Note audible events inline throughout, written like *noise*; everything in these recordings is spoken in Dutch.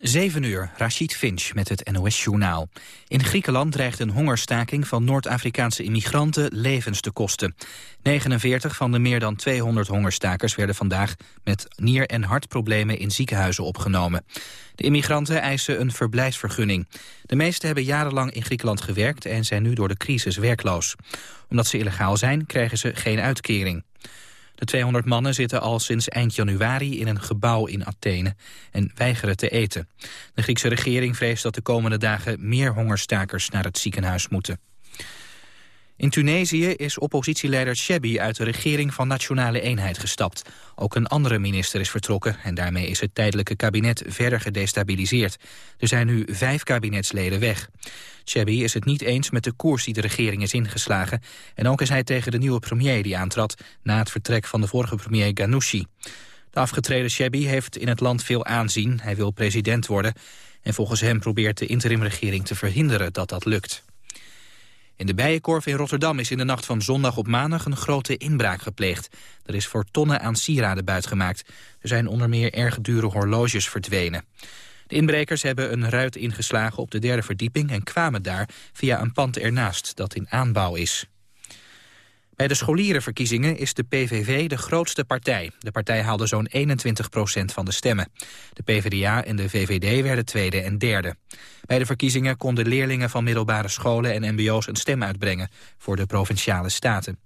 7 uur, Rashid Finch met het NOS-journaal. In Griekenland dreigt een hongerstaking van Noord-Afrikaanse immigranten levens te kosten. 49 van de meer dan 200 hongerstakers werden vandaag met nier- en hartproblemen in ziekenhuizen opgenomen. De immigranten eisen een verblijfsvergunning. De meesten hebben jarenlang in Griekenland gewerkt en zijn nu door de crisis werkloos. Omdat ze illegaal zijn, krijgen ze geen uitkering. De 200 mannen zitten al sinds eind januari in een gebouw in Athene en weigeren te eten. De Griekse regering vreest dat de komende dagen meer hongerstakers naar het ziekenhuis moeten. In Tunesië is oppositieleider Chebbi uit de regering van Nationale Eenheid gestapt. Ook een andere minister is vertrokken en daarmee is het tijdelijke kabinet verder gedestabiliseerd. Er zijn nu vijf kabinetsleden weg. Chebbi is het niet eens met de koers die de regering is ingeslagen. En ook is hij tegen de nieuwe premier die aantrad na het vertrek van de vorige premier Ghanouchi. De afgetreden Chebbi heeft in het land veel aanzien. Hij wil president worden. En volgens hem probeert de interimregering te verhinderen dat dat lukt. In de Bijenkorf in Rotterdam is in de nacht van zondag op maandag een grote inbraak gepleegd. Er is voor tonnen aan sieraden buitgemaakt. Er zijn onder meer erg dure horloges verdwenen. De inbrekers hebben een ruit ingeslagen op de derde verdieping... en kwamen daar via een pand ernaast dat in aanbouw is. Bij de scholierenverkiezingen is de PVV de grootste partij. De partij haalde zo'n 21 procent van de stemmen. De PvdA en de VVD werden tweede en derde. Bij de verkiezingen konden leerlingen van middelbare scholen en mbo's een stem uitbrengen voor de Provinciale Staten.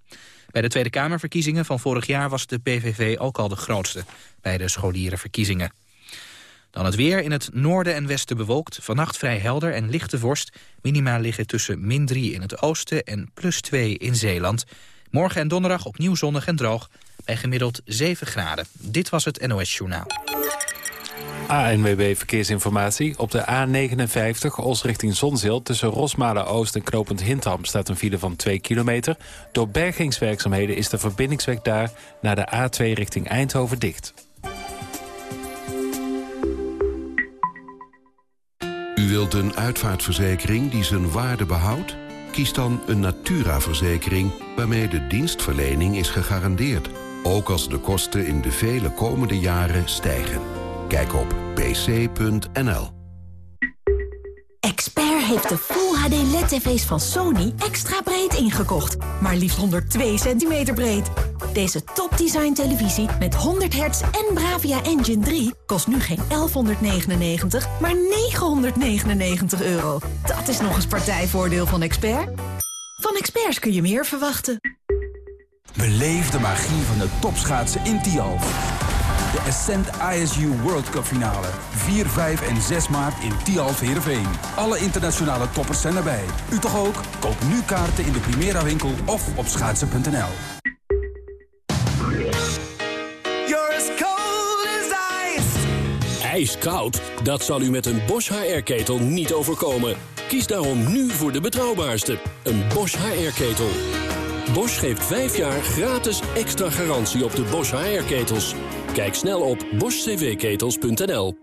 Bij de Tweede Kamerverkiezingen van vorig jaar was de PVV ook al de grootste bij de scholierenverkiezingen. Dan het weer in het noorden en westen bewolkt. Vannacht vrij helder en lichte vorst. Minima liggen tussen min 3 in het oosten en plus 2 in Zeeland. Morgen en donderdag opnieuw zonnig en droog. Bij gemiddeld 7 graden. Dit was het NOS Journaal. ANWB Verkeersinformatie. Op de A59 Os richting Zonzeel tussen Rosmalen Oost en Knopend Hintham staat een file van 2 kilometer. Door bergingswerkzaamheden is de verbindingsweg daar naar de A2 richting Eindhoven dicht. U wilt een uitvaartverzekering die zijn waarde behoudt? Kies dan een Natura-verzekering waarmee de dienstverlening is gegarandeerd. Ook als de kosten in de vele komende jaren stijgen. Kijk op pc.nl. Heeft de Full HD LED-tv's van Sony extra breed ingekocht. Maar liefst 102 centimeter breed. Deze topdesign televisie met 100 hertz en Bravia Engine 3 kost nu geen 1199, maar 999 euro. Dat is nog eens partijvoordeel van Expert. Van Experts kun je meer verwachten. Beleef de magie van de topschaatsen in Tialf. De Ascent ISU World Cup finale. 4, 5 en 6 maart in Tialf Heerenveen. Alle internationale toppers zijn erbij. U toch ook? Koop nu kaarten in de Primera winkel of op schaatsen.nl. Ijskoud? Dat zal u met een Bosch HR-ketel niet overkomen. Kies daarom nu voor de betrouwbaarste, een Bosch HR-ketel. Bosch geeft 5 jaar gratis extra garantie op de Bosch HR-ketels. Kijk snel op boschcvketels.nl.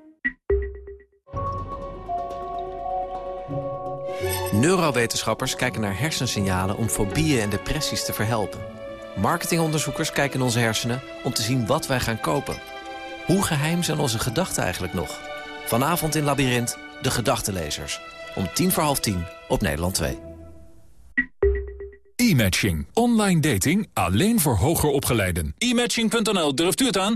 Neurowetenschappers kijken naar hersensignalen om fobieën en depressies te verhelpen. Marketingonderzoekers kijken in onze hersenen om te zien wat wij gaan kopen. Hoe geheim zijn onze gedachten eigenlijk nog? Vanavond in Labyrinth, de gedachtenlezers. Om tien voor half tien op Nederland 2. E-matching. Online dating alleen voor hoger opgeleiden. E-matching.nl, durft u het aan?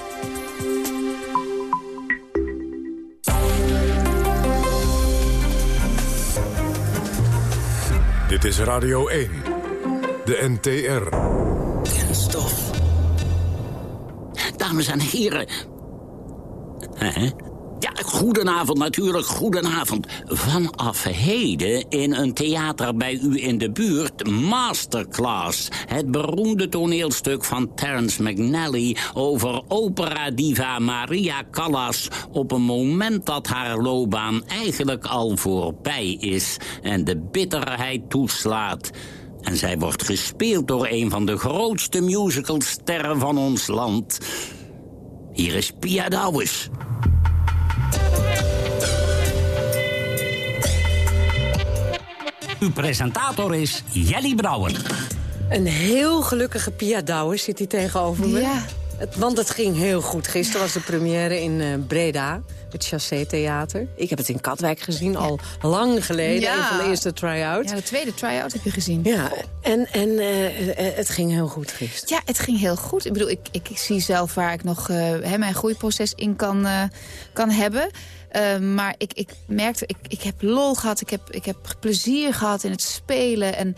Dit is Radio 1, de NTR. Kenstof. Dames en heren. Hè? Ja, goedenavond natuurlijk, goedenavond. Vanaf heden in een theater bij u in de buurt Masterclass. Het beroemde toneelstuk van Terence McNally... over opera-diva Maria Callas... op een moment dat haar loopbaan eigenlijk al voorbij is... en de bitterheid toeslaat... En zij wordt gespeeld door een van de grootste musicalsterren van ons land. Hier is Pia Douwes. Uw presentator is Jelly Brouwer. Een heel gelukkige Pia Douwes zit hier tegenover me. Ja. Het, want het ging heel goed. Gisteren was de première in uh, Breda, het Chassé Theater. Ik heb het in Katwijk gezien, al lang geleden. Ja. Een van de eerste try-outs. Ja, de tweede try-out heb je gezien. Ja, en, en uh, het ging heel goed gisteren. Ja, het ging heel goed. Ik bedoel, ik, ik, ik zie zelf waar ik nog uh, hè, mijn groeiproces in kan, kan hebben... Uh, maar ik, ik merkte, ik, ik heb lol gehad, ik heb, ik heb plezier gehad in het spelen. En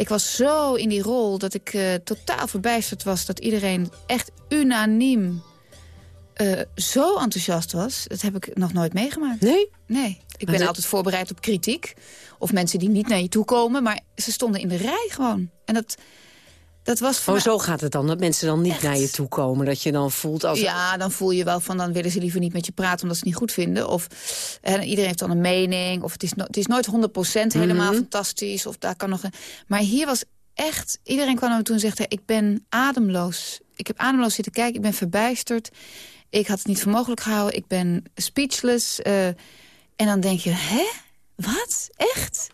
ik was zo in die rol dat ik uh, totaal verbijsterd was... dat iedereen echt unaniem uh, zo enthousiast was. Dat heb ik nog nooit meegemaakt. Nee? Nee. Ik ben altijd voorbereid op kritiek. Of mensen die niet naar je toe komen. Maar ze stonden in de rij gewoon. En dat... Dat was oh, zo gaat het dan, dat mensen dan niet Echt? naar je toe komen. Dat je dan voelt als... Ja, dan voel je wel van, dan willen ze liever niet met je praten... omdat ze het niet goed vinden. Of eh, iedereen heeft dan een mening. Of het is, no het is nooit 100% helemaal mm -hmm. fantastisch. Of daar kan nog een... Maar hier was echt... Iedereen kwam naar me toe en zegt... ik ben ademloos. Ik heb ademloos zitten kijken. Ik ben verbijsterd. Ik had het niet voor mogelijk gehouden. Ik ben speechless. Uh, en dan denk je, hè? Wat? Echt?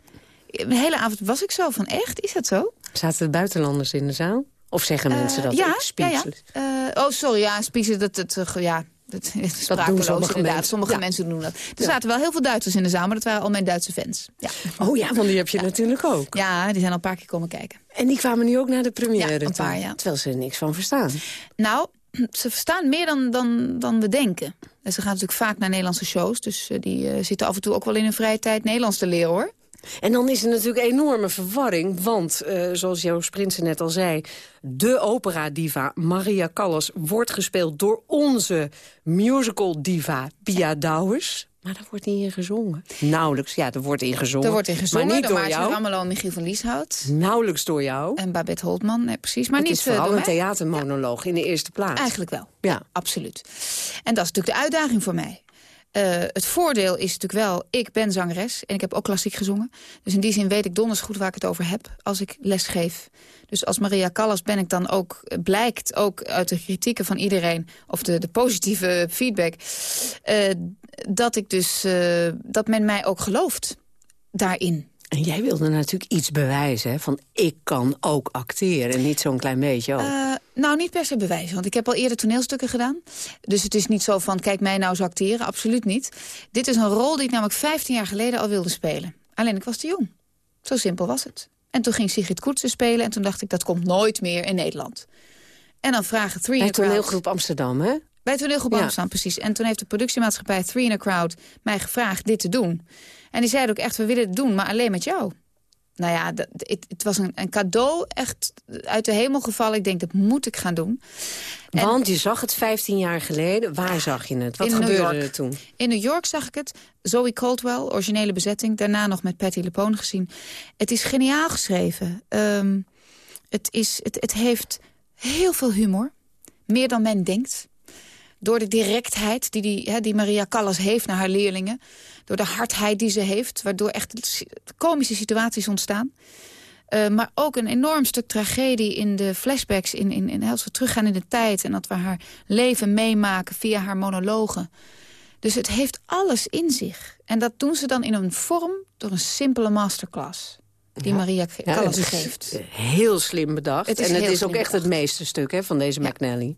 De hele avond was ik zo van, echt? Is dat zo? Zaten de buitenlanders in de zaal? Of zeggen uh, mensen dat? Ja, speechless? ja, ja. Uh, oh, sorry, ja, speechless, dat, dat, uh, ja, dat, dat doen sommige inderdaad. Mensen. Sommige ja. mensen doen dat. Er ja. zaten wel heel veel Duitsers in de zaal, maar dat waren al mijn Duitse fans. Ja. Oh ja, want die heb je natuurlijk ook. Ja, die zijn al een paar keer komen kijken. En die kwamen nu ook naar de première ja, een paar, ja. Terwijl ze er niks van verstaan. Nou, ze verstaan meer dan, dan, dan we denken. En ze gaan natuurlijk vaak naar Nederlandse shows. Dus die uh, zitten af en toe ook wel in hun vrije tijd Nederlands te leren, hoor. En dan is er natuurlijk enorme verwarring, want, uh, zoals Joost Prinsen net al zei... de opera-diva Maria Callas wordt gespeeld door onze musical-diva Pia Douwes. Maar daar wordt niet in gezongen. Nauwelijks, ja, er wordt in gezongen. Er wordt in gezongen, maar niet door, door jou. Ramelow en Michiel van Lieshout. Nauwelijks door jou. En Babette Holtman, nee, precies. Maar het niet is vooral door een theatermonoloog ja. in de eerste plaats. Eigenlijk wel, ja. ja, absoluut. En dat is natuurlijk de uitdaging voor mij. Uh, het voordeel is natuurlijk wel, ik ben zangeres en ik heb ook klassiek gezongen. Dus in die zin weet ik donders goed waar ik het over heb als ik les geef. Dus als Maria Callas ben ik dan ook, blijkt ook uit de kritieken van iedereen... of de, de positieve feedback, uh, dat, ik dus, uh, dat men mij ook gelooft daarin. En jij wilde natuurlijk iets bewijzen, hè? van ik kan ook acteren en niet zo'n klein beetje ook. Nou, niet per se bewijzen, want ik heb al eerder toneelstukken gedaan. Dus het is niet zo van, kijk mij nou eens acteren, absoluut niet. Dit is een rol die ik namelijk 15 jaar geleden al wilde spelen. Alleen ik was te jong. Zo simpel was het. En toen ging Sigrid Koetsen spelen en toen dacht ik, dat komt nooit meer in Nederland. En dan vragen Three Bij toneelgroep Amsterdam, hè? Bij toneelgroep ja. Amsterdam, precies. En toen heeft de productiemaatschappij Three in a Crowd mij gevraagd dit te doen. En die zeiden ook echt, we willen het doen, maar alleen met jou. Nou ja, dat, het, het, was een, een, cadeau echt uit de hemel gevallen. Ik denk, dat moet ik gaan doen. En, Want je zag het 15 jaar geleden. Waar zag je het? Wat gebeurde er toen? In New York zag ik het. Zoe Caldwell, originele bezetting. Daarna nog met Patty LePone gezien. Het is geniaal geschreven. Um, het, is, het, het heeft heel veel humor. Meer dan men denkt. Door de directheid die, die, hè, die Maria Callas heeft naar haar leerlingen. Door de hardheid die ze heeft. Waardoor echt komische situaties ontstaan. Uh, maar ook een enorm stuk tragedie in de flashbacks. In, in, in, als we teruggaan in de tijd. En dat we haar leven meemaken via haar monologen. Dus het heeft alles in zich. En dat doen ze dan in een vorm door een simpele masterclass. Die ja. Maria Callas ja, geeft. Heel slim bedacht. En het is ook echt bedacht. het meeste stuk hè, van deze ja. McNally.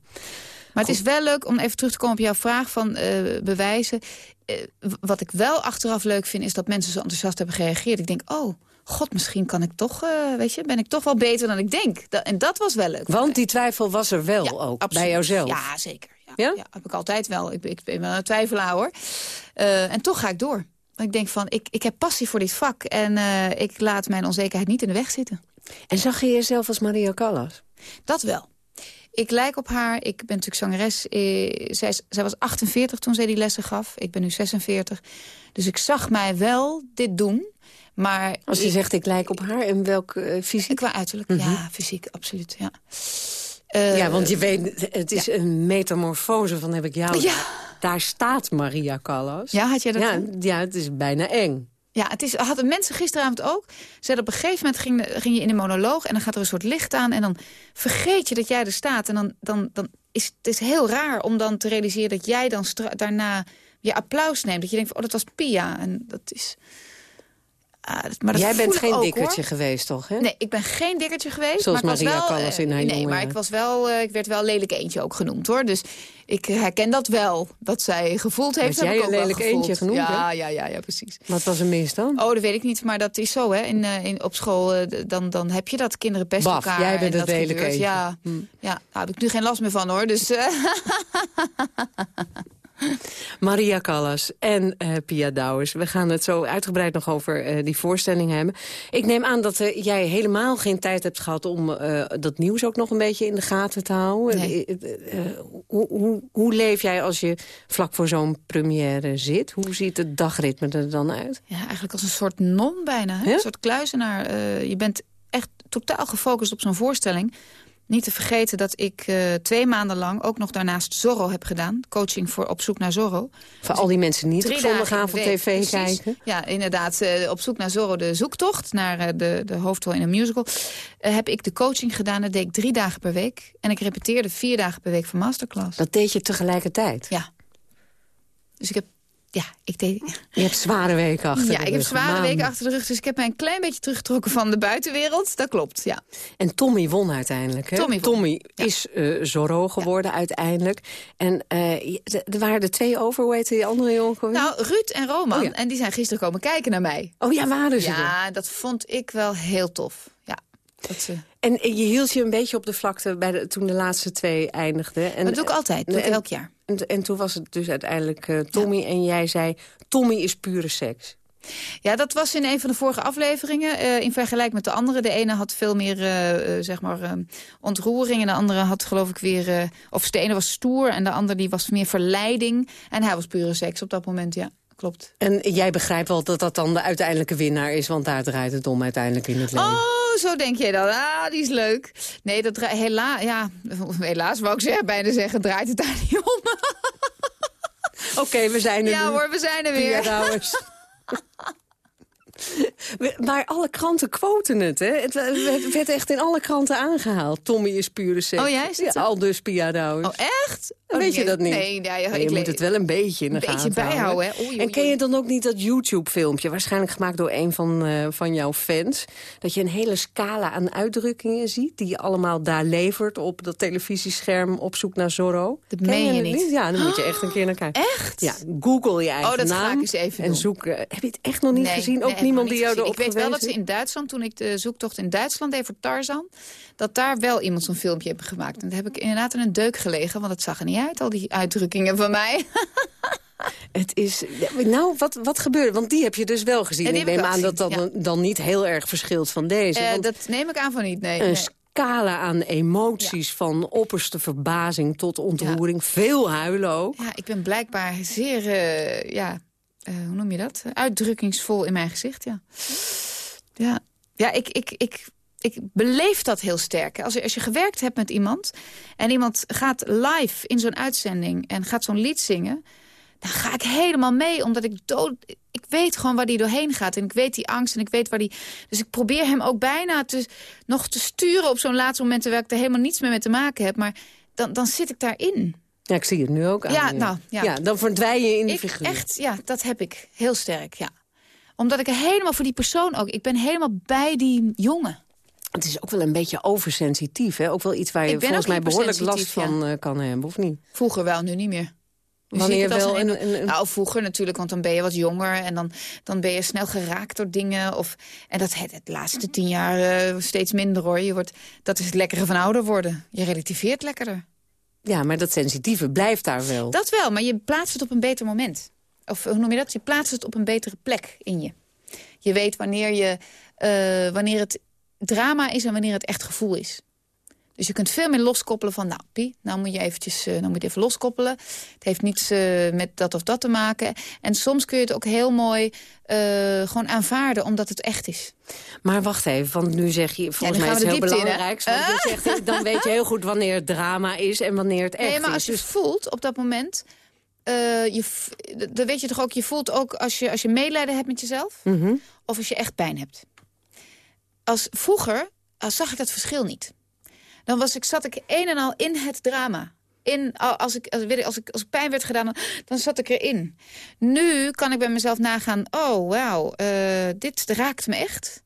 Maar het is wel leuk om even terug te komen op jouw vraag van uh, bewijzen. Uh, wat ik wel achteraf leuk vind, is dat mensen zo enthousiast hebben gereageerd. Ik denk, oh, god, misschien kan ik toch, uh, weet je, ben ik toch wel beter dan ik denk. Dat, en dat was wel leuk. Want die twijfel was er wel ja, ook, absoluut. bij jouzelf. Ja, zeker. Ja, ja? ja, heb ik altijd wel. Ik, ik ben wel een twijfelaar, hoor. en toch ga ik door. Ik denk van, ik, ik heb passie voor dit vak. En ik laat mijn onzekerheid niet in de weg zitten. En zag je jezelf als Maria Callas? Dat wel. Ik lijk op haar. Ik ben natuurlijk zangeres. Eh, zij, zij, was 48 toen zij die lessen gaf. Ik ben nu 46. Dus ik zag mij wel dit doen. Maar Als je zegt ik lijk op haar, en welk uh, fysiek? Qua uiterlijk, ja, mhm. fysiek, absoluut, ja. ja, want je weet, het is een metamorfose van heb ik jou. Ja. Daar staat Maria Callas. Ja, had jij dat? Ja, ja, het is bijna eng. Ja, het is, hadden mensen gisteravond ook. Ze op een gegeven moment ging, ging je in een monoloog... en dan gaat er een soort licht aan en dan vergeet je dat jij er staat. En dan, dan, dan is het is heel raar om dan te realiseren dat jij dan daarna je applaus neemt. Dat je denkt, van, oh, dat was Pia. En dat is... Ah, maar Jij bent geen dikkertje geweest, toch? Hè? Nee, ik ben geen dikkertje geweest. Zoals maar Maria Callas in haar Nee, maar ik, was wel, uh, ik werd wel lelijk eentje ook genoemd, hoor. Dus ik herken dat wel, dat zij gevoeld heeft. Dat jij een lelijk eentje genoemd, ja, ja, ja, ja, precies. Wat was er mis dan? Oh, dat weet ik niet, maar dat is zo, hè. In, uh, in, op school, dan, dan heb je dat. Kinderen pesten Baf, elkaar. jij bent het lelijk eentje. Ja, hm. ja, daar heb ik nu geen last meer van, hoor. Dus... *laughs* *laughs* Maria Callas en uh, Pia Douwers. We gaan het zo uitgebreid nog over uh, die voorstelling hebben. Ik neem aan dat uh, jij helemaal geen tijd hebt gehad... om dat nieuws ook nog een beetje in de gaten te houden. Nee. hoe, hoe, hoe leef jij als je vlak voor zo'n première zit? Hoe ziet het dagritme er dan uit? Ja, eigenlijk als een soort non bijna. Hè? Een soort kluizenaar. je bent echt totaal gefocust op zo'n voorstelling... Niet te vergeten dat ik uh, twee maanden lang ook nog daarnaast Zorro heb gedaan. Coaching voor Op zoek naar Zorro. Voor dus al die mensen niet op zondagavond tv precies. kijken. Ja, inderdaad. Uh, op zoek naar Zorro, de zoektocht naar uh, de, de hoofdrol in een musical. heb ik de coaching gedaan. Dat deed ik drie dagen per week. En ik repeteerde vier dagen per week voor masterclass. Dat deed je tegelijkertijd? Ja. Dus ik heb ja, ik deed... Je hebt zware weken achter Ja, ik heb zware weken achter de rug. Dus ik heb mij een klein beetje teruggetrokken van de buitenwereld. Dat klopt, ja. En Tommy won uiteindelijk, hè? Tommy, Tommy is uh, Zorro geworden uiteindelijk. En uh, er waren er twee over. Hoe heette die andere jongen? Nou, Ruud en Roman. Oh, en die zijn gisteren komen kijken naar mij. Oh ja, waren ze Ja, dat vond ik wel heel tof. Ze... En je hield je een beetje op de vlakte bij de, toen de laatste twee eindigden. En, dat doe ik altijd, dat elk jaar. En, en, toen was het dus uiteindelijk uh, Tommy en jij zei... Tommy is pure seks. Ja, dat was in een van de vorige afleveringen. Uh, in vergelijking met de andere. De ene had veel meer, uh, zeg maar, ontroering. En de andere had geloof ik weer... of de ene was stoer en de andere die was meer verleiding. En hij was pure seks op dat moment, ja klopt. En jij begrijpt wel dat dat dan de uiteindelijke winnaar is... want daar draait het om uiteindelijk in het leven. Oh, zo denk jij dan. Ah, die is leuk. Nee, dat helaas, ja, helaas wou ik zeggen, bijna zeggen, draait het daar niet om. *laughs* Oké, we zijn er Ja hoor, we zijn er weer. Ja, *laughs* Maar alle kranten quoten het, hè? Het werd echt in alle kranten aangehaald. Tommy is pure seks. Oh, jij is het? Ja, al dus Pia. Oh, echt? Oh, weet je dat niet? Nee, ja, ja, je moet het wel een beetje in de gaten bijhouden, hè? Oei, oei, en ken je dan ook niet dat YouTube-filmpje... waarschijnlijk gemaakt door een van, uh, van jouw fans... dat je een hele scala aan uitdrukkingen ziet... die je allemaal daar levert op dat televisiescherm op zoek naar Zorro? Dat ken meen je niet? niet? Ja, dan moet je *gasps* echt een keer naar kijken. Echt? Ja, google je eigen oh, dat naam ga ik eens even en zoek... Uh, heb je het echt nog niet nee, gezien? Ook nee, niemand die jou erop Ik weet wel dat ze in Duitsland, toen ik de zoektocht in Duitsland deed voor Tarzan... dat daar wel iemand zo'n filmpje heeft gemaakt. En daar heb ik inderdaad in een deuk gelegen, want het zag er niet uit, al die uitdrukkingen van mij. *laughs* Het is... Nou, wat, wat gebeurde? Want die heb je dus wel gezien. Ik neem aan dat dat ja. dan niet heel erg verschilt van deze. Uh, dat neem ik aan van niet, nee. Een nee. scala aan emoties ja. van opperste verbazing tot ontroering. Ja. Veel huilen ook. Ja, ik ben blijkbaar zeer... Uh, ja, uh, hoe noem je dat? Uitdrukkingsvol in mijn gezicht, ja. Ja, ja ik, ik, ik, ik beleef dat heel sterk. Als je, als je gewerkt hebt met iemand... en iemand gaat live in zo'n uitzending... en gaat zo'n lied zingen... dan ga ik helemaal mee, omdat ik dood... Ik weet gewoon waar die doorheen gaat. En ik weet die angst en ik weet waar die... Dus ik probeer hem ook bijna te, nog te sturen op zo'n laatste moment... terwijl ik er helemaal niets meer mee te maken heb. Maar dan, dan zit ik daarin. Ja, ik zie het nu ook aan. Ja, nou, ja. ja dan verdwijn je in die ik, figuur. Echt, ja, dat heb ik. Heel sterk, ja. Omdat ik er helemaal voor die persoon ook... Ik ben helemaal bij die jongen. Het is ook wel een beetje oversensitief, hè? Ook wel iets waar je volgens mij behoorlijk last van ja. uh, kan hebben, of niet? Vroeger wel, nu niet meer. Wanneer wel? Een, een, een... Nou, vroeger natuurlijk, want dan ben je wat jonger... en dan, dan ben je snel geraakt door dingen. Of, en dat het, het laatste tien jaar uh, steeds minder, hoor. Je wordt, dat is het lekkere van ouder worden. Je relativeert lekkerder. Ja, maar dat sensitieve blijft daar wel. Dat wel, maar je plaatst het op een beter moment. Of hoe noem je dat? Je plaatst het op een betere plek in je. Je weet wanneer, je, uh, wanneer het drama is en wanneer het echt gevoel is. Dus je kunt veel meer loskoppelen van, nou Pie, nou moet je eventjes uh, nou moet je even loskoppelen. Het heeft niets uh, met dat of dat te maken. En soms kun je het ook heel mooi uh, gewoon aanvaarden, omdat het echt is. Maar wacht even, want nu zeg je, volgens ja, mij is het heel belangrijk. Je zegt, dan weet je heel goed wanneer het drama is en wanneer het echt is. Nee, maar als je dus... voelt op dat moment... je, dan weet je toch ook, je voelt ook als je, als je medelijden hebt met jezelf... Mm -hmm. of als je echt pijn hebt. Als vroeger als zag ik dat verschil niet dan was ik, zat ik een en al in het drama. In, als, ik, als, als, ik, als ik pijn werd gedaan, dan zat ik erin. Nu kan ik bij mezelf nagaan, oh wauw, uh, dit raakt me echt.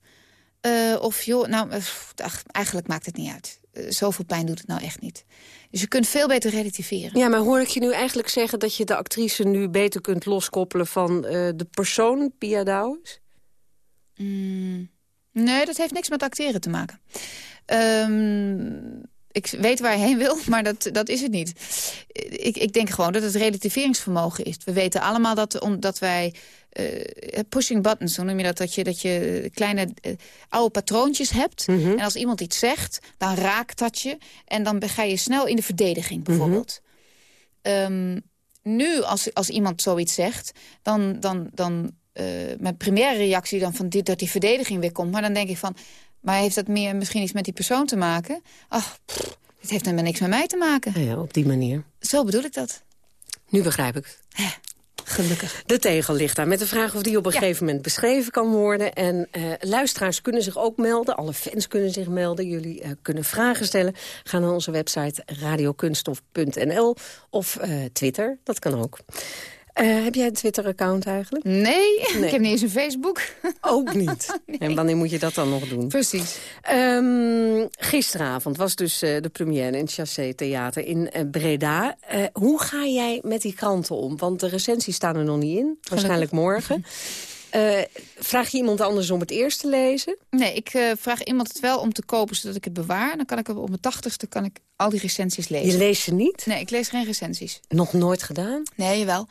Uh, of joh, nou, ach, eigenlijk maakt het niet uit. Uh, zoveel pijn doet het nou echt niet. Dus je kunt veel beter relativeren. Ja, maar hoor ik je nu eigenlijk zeggen dat je de actrice nu beter kunt loskoppelen van de persoon Pia Douwes? Mm, nee, dat heeft niks met acteren te maken. Um, ik weet waar je heen wil, *laughs* maar dat, dat is het niet. Ik, ik denk gewoon dat het relativeringsvermogen is. We weten allemaal dat, omdat wij uh, pushing buttons, hoe noem je dat? Dat je, dat je kleine uh, oude patroontjes hebt. Mm -hmm. En als iemand iets zegt, dan raakt dat je. En dan ga je snel in de verdediging, bijvoorbeeld. Mm -hmm. um, nu, als, als iemand zoiets zegt, dan... dan, dan uh, mijn primaire reactie dan van dit, dat die verdediging weer komt. Maar dan denk ik van, maar heeft dat meer misschien iets met die persoon te maken? Ach, pff, het heeft helemaal niks met mij te maken. Ja, op die manier. Zo bedoel ik dat. Nu begrijp ik het. Gelukkig. De tegel ligt daar met de vraag of die op een ja. gegeven moment beschreven kan worden. En uh, luisteraars kunnen zich ook melden. Alle fans kunnen zich melden. Jullie uh, kunnen vragen stellen. Ga naar onze website radiokunstof.nl of Twitter. Dat kan ook. Uh, heb jij een Twitter-account eigenlijk? Nee, nee, ik heb niet eens een Facebook. *laughs* Ook niet? *laughs* nee. En wanneer moet je dat dan nog doen? Precies. Um, gisteravond was dus uh, de première in het Chassé Theater in uh, Breda. hoe ga jij met die kranten om? Want de recensies staan er nog niet in. Waarschijnlijk morgen. Uh, vraag je iemand anders om het eerst te lezen? Nee, ik uh, vraag iemand het wel om te kopen zodat ik het bewaar. Dan kan ik op mijn tachtigste kan ik al die recensies lezen. Je leest ze niet? Nee, ik lees geen recensies. Nog nooit gedaan? Nee, wel.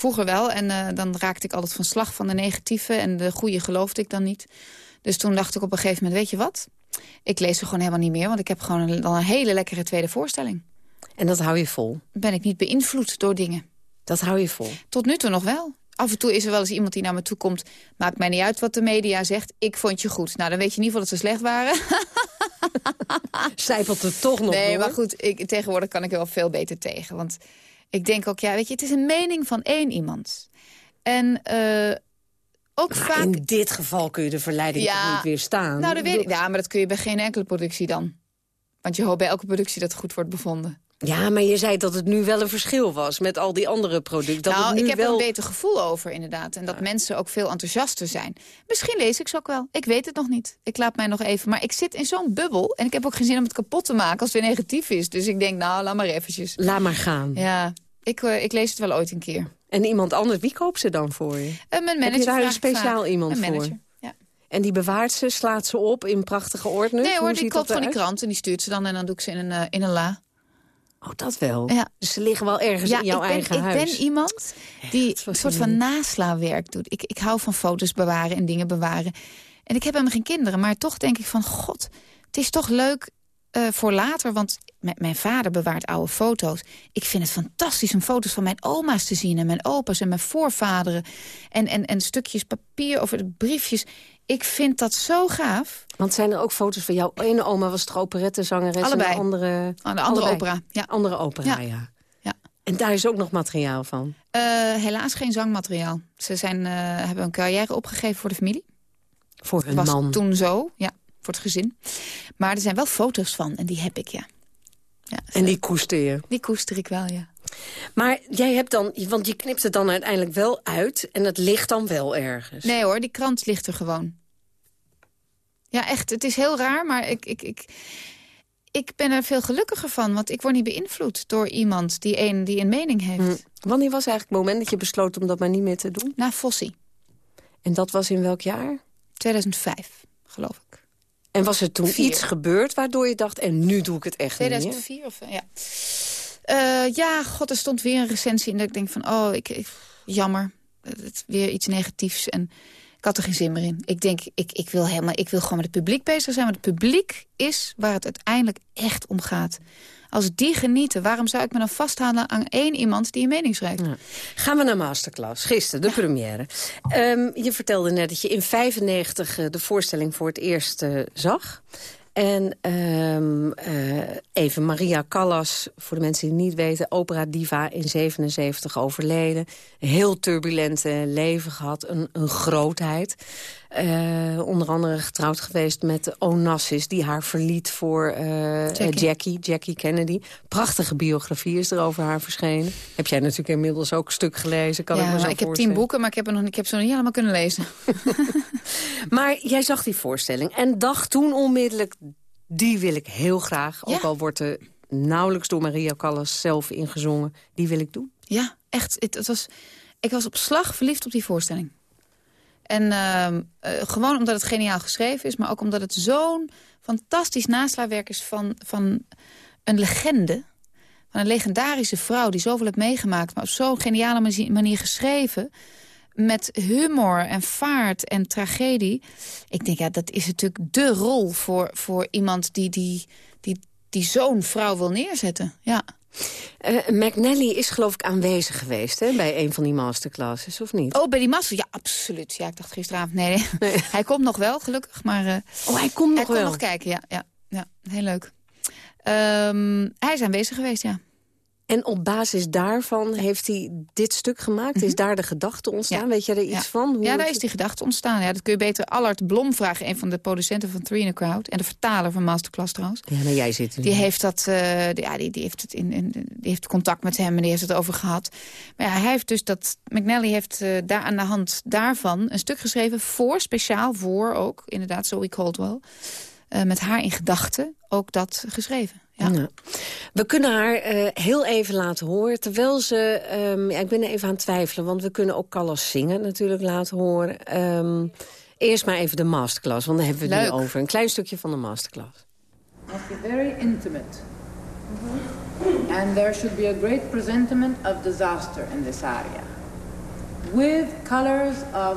Vroeger wel. En uh, dan raakte ik altijd van slag van de negatieve. En de goede geloofde ik dan niet. Dus toen dacht ik op een gegeven moment, weet je wat? Ik lees ze gewoon helemaal niet meer. Want ik heb gewoon een, dan een hele lekkere tweede voorstelling. En dat hou je vol? Ben ik niet beïnvloed door dingen. Dat hou je vol? Tot nu toe nog wel af en toe is er wel eens iemand die naar me toe komt... maakt mij niet uit wat de media zegt, ik vond je goed. Nou, dan weet je in ieder geval dat ze slecht waren. *laughs* Zijpelt het toch nog Nee, door? maar goed, ik, tegenwoordig kan ik er wel veel beter tegen. Want ik denk ook, ja, weet je, het is een mening van één iemand. En uh, ook maar vaak... in dit geval kun je de verleiding ja, toch niet weerstaan? Nou, dat weet ik. Ja, maar dat kun je bij geen enkele productie dan. Want je hoopt bij elke productie dat het goed wordt bevonden. Ja, maar je zei dat het nu wel een verschil was met al die andere producten. Nou, ik heb wel... er een beter gevoel over inderdaad. En dat ja. mensen ook veel enthousiaster zijn. Misschien lees ik ze ook wel. Ik weet het nog niet. Ik laat mij nog even... Maar ik zit in zo'n bubbel. En ik heb ook geen zin om het kapot te maken als het weer negatief is. Dus ik denk, nou, laat maar eventjes. Laat maar gaan. Ja, ik, uh, ik lees het wel ooit een keer. En iemand anders, wie koopt ze dan voor je? Uh, mijn manager heb je daar een speciaal iemand mijn voor? Manager, ja. En die bewaart ze, slaat ze op in prachtige ordners? Nee hoor, Hoe die koopt van die krant en die stuurt ze dan. En dan doe ik ze in een, uh, in een la. Oh, dat wel. Ja. Dus ze liggen wel ergens ja, in jouw ik ben, eigen ik huis. ben iemand die een soort van naslawerk doet. Ik, ik hou van foto's bewaren en dingen bewaren. En ik heb helemaal geen kinderen, maar toch denk ik van... God, het is toch leuk uh, voor later, want mijn vader bewaart oude foto's. Ik vind het fantastisch om foto's van mijn oma's te zien... en mijn opa's en mijn voorvaderen. En, en, en stukjes papier over de briefjes. Ik vind dat zo gaaf. Want zijn er ook foto's van jouw ene oma was toch operettezangeres? Allebei. En de andere, de andere allebei. opera. Ja. Andere opera, ja. ja. ja. En daar is ook nog materiaal van? Uh, helaas geen zangmateriaal. Ze zijn, uh, hebben een carrière opgegeven voor de familie. Voor hun was man? toen zo, ja, voor het gezin. Maar er zijn wel foto's van en die heb ik, ja. ja en die koester je? Die koester ik wel, ja. Maar jij hebt dan, want je knipt het dan uiteindelijk wel uit... en het ligt dan wel ergens? Nee hoor, die krant ligt er gewoon. Ja, echt. Het is heel raar, maar ik, ik, ik, ik ben er veel gelukkiger van. Want ik word niet beïnvloed door iemand die een, die een mening heeft. Hm. Wanneer was eigenlijk het moment dat je besloot om dat maar niet meer te doen? Na Fossi. En dat was in welk jaar? 2005, geloof ik. En was er toen Vier. iets gebeurd waardoor je dacht... en nu doe ik het echt 2004 niet of ja. Uh, ja, god, er stond weer een recensie in dat ik denk van... oh, ik, ik jammer, het weer iets negatiefs. En Ik had er geen zin meer in. Ik denk, ik, ik, wil helemaal, ik wil gewoon met het publiek bezig zijn. Want het publiek is waar het uiteindelijk echt om gaat. Als die genieten, waarom zou ik me dan vasthouden aan één iemand die een mening schrijft? Gaan we naar Masterclass. Gisteren, de première. Ehm, je vertelde net dat je in 95 de voorstelling voor het eerst uh, zag. En um, uh, even Maria Callas, voor de mensen die het niet weten... opera diva in 77 overleden. Heel turbulente leven gehad, een, een grootheid. Uh, onder andere getrouwd geweest met Onassis... die haar verliet voor uh, Jackie. Jackie. Jackie, Kennedy. Prachtige biografie is er over haar verschenen. Heb jij natuurlijk inmiddels ook een stuk gelezen, kan ja, ik me zo ik heb tien boeken, maar ik heb, er nog, ik heb ze nog niet allemaal kunnen lezen. *laughs* *laughs* maar jij zag die voorstelling en dacht toen onmiddellijk... die wil ik heel graag, ook al wordt er nauwelijks door Maria Callas zelf ingezongen... die wil ik doen. Ja, echt. Het, het was, ik was op slag verliefd op die voorstelling. En uh, uh, gewoon omdat het geniaal geschreven is... maar ook omdat het zo'n fantastisch naslawerk is van, van een legende. Van een legendarische vrouw die zoveel heeft meegemaakt... maar op zo'n geniale manier geschreven... met humor en vaart en tragedie. Ik denk, ja, dat is natuurlijk de rol voor, voor iemand die, die, die, die zo'n vrouw wil neerzetten. Ja. Uh, McNally is geloof ik aanwezig geweest hè, bij een van die masterclasses, of niet? Oh, bij die master? Ja, absoluut. Ja, ik dacht gisteravond, nee, nee. *laughs* hij komt nog wel, gelukkig. Maar, uh, oh, hij komt nog hij wel? Hij komt nog kijken, ja. ja, ja heel leuk. Um, hij is aanwezig geweest, ja. En op basis daarvan heeft hij dit stuk gemaakt? Mm -hmm. Is daar de gedachte ontstaan? Ja. Weet je er iets ja. van? Hoe ja, daar is die gedachte ontstaan. Ja, dat kun je beter Allard Blom vragen. Een van de producenten van Three in a Crowd. En de vertaler van Masterclass trouwens. Ja, maar jij zit er Die heeft, dat, uh, ja, die, die, heeft het in, in, die heeft contact met hem en die heeft het over gehad. Maar ja, hij heeft dus dat... McNally heeft uh, daar aan de hand daarvan een stuk geschreven voor, speciaal voor ook, inderdaad, Zoe Caldwell. Uh, met haar in gedachten ook dat geschreven. Ja. Ja. We kunnen haar uh, heel even laten horen, terwijl ze... Um, ja, ik ben er even aan het twijfelen, want we kunnen ook Callas zingen natuurlijk laten horen. Um, eerst maar even de masterclass, want daar hebben we het nu over. Een klein stukje van de masterclass. Must be very intimate. Mm -hmm. And there should be a great presentiment of disaster in this area. With colors of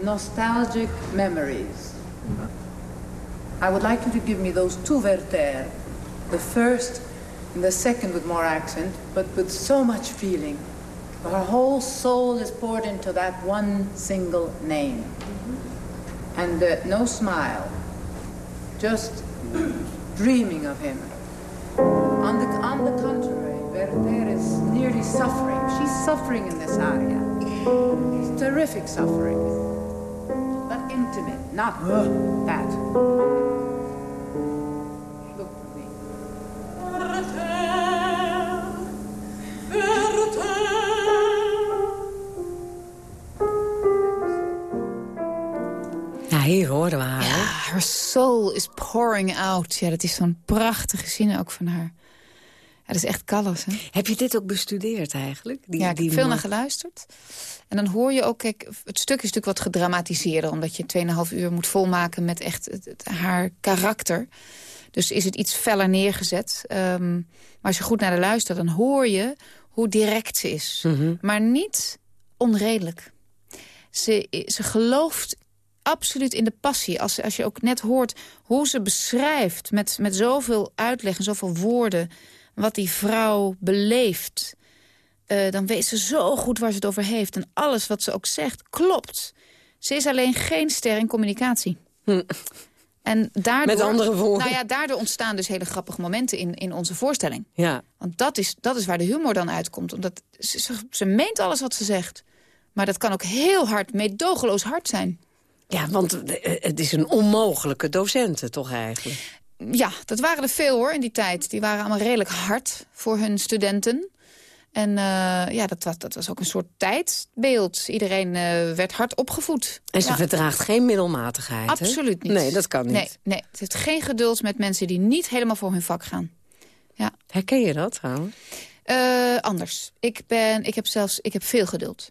nostalgic memories. Mm -hmm. I would like you to give me those two Werther. The first and the second with more accent, but with so much feeling. Her whole soul is poured into that one single name. Mm -hmm. And uh, no smile, just dreaming of him. On the, on the contrary, Werther is nearly suffering. She's suffering in this aria. It's terrific suffering. But intimate, not that. Hier horen we haar. Ja, her soul is pouring out. Ja, dat is zo'n prachtige zin ook van haar. Ja, dat is echt Callas, hè? Heb je dit ook bestudeerd eigenlijk? Die, ja, ik heb veel naar geluisterd. En dan hoor je ook, kijk, het stuk is natuurlijk wat gedramatiseerder... omdat je 2,5 uur moet volmaken met echt het, het, haar karakter. Dus is het iets feller neergezet. Um, maar als je goed naar de luistert, dan hoor je hoe direct ze is. Mhm. Mm -hmm. Maar niet onredelijk. Ze, ze gelooft absoluut in de passie. Als, als je ook net hoort hoe ze beschrijft... met, met zoveel uitleg en zoveel woorden... wat die vrouw beleeft... Uh, dan weet ze zo goed waar ze het over heeft. En alles wat ze ook zegt, klopt. Ze is alleen geen ster in communicatie. Hm. En daardoor, Met andere woorden. Nou ja, daardoor ontstaan dus hele grappige momenten in, in onze voorstelling. Ja. Want dat is, dat is waar de humor dan uitkomt. Omdat ze, ze, ze meent alles wat ze zegt. Maar dat kan ook heel hard, meedogenloos hard zijn. Ja, want het is een onmogelijke docenten toch eigenlijk? Ja, dat waren er veel hoor in die tijd. Die waren allemaal redelijk hard voor hun studenten. En uh, ja, dat was, dat was ook een soort tijdbeeld. Iedereen uh, werd hard opgevoed. En ze ja. verdraagt geen middelmatigheid, Absoluut hè? niet. Nee, dat kan niet. Nee, nee, het heeft geen geduld met mensen die niet helemaal voor hun vak gaan. Ja. Herken je dat trouwens? Uh, anders. Ik, ben, ik heb zelfs ik heb veel geduld.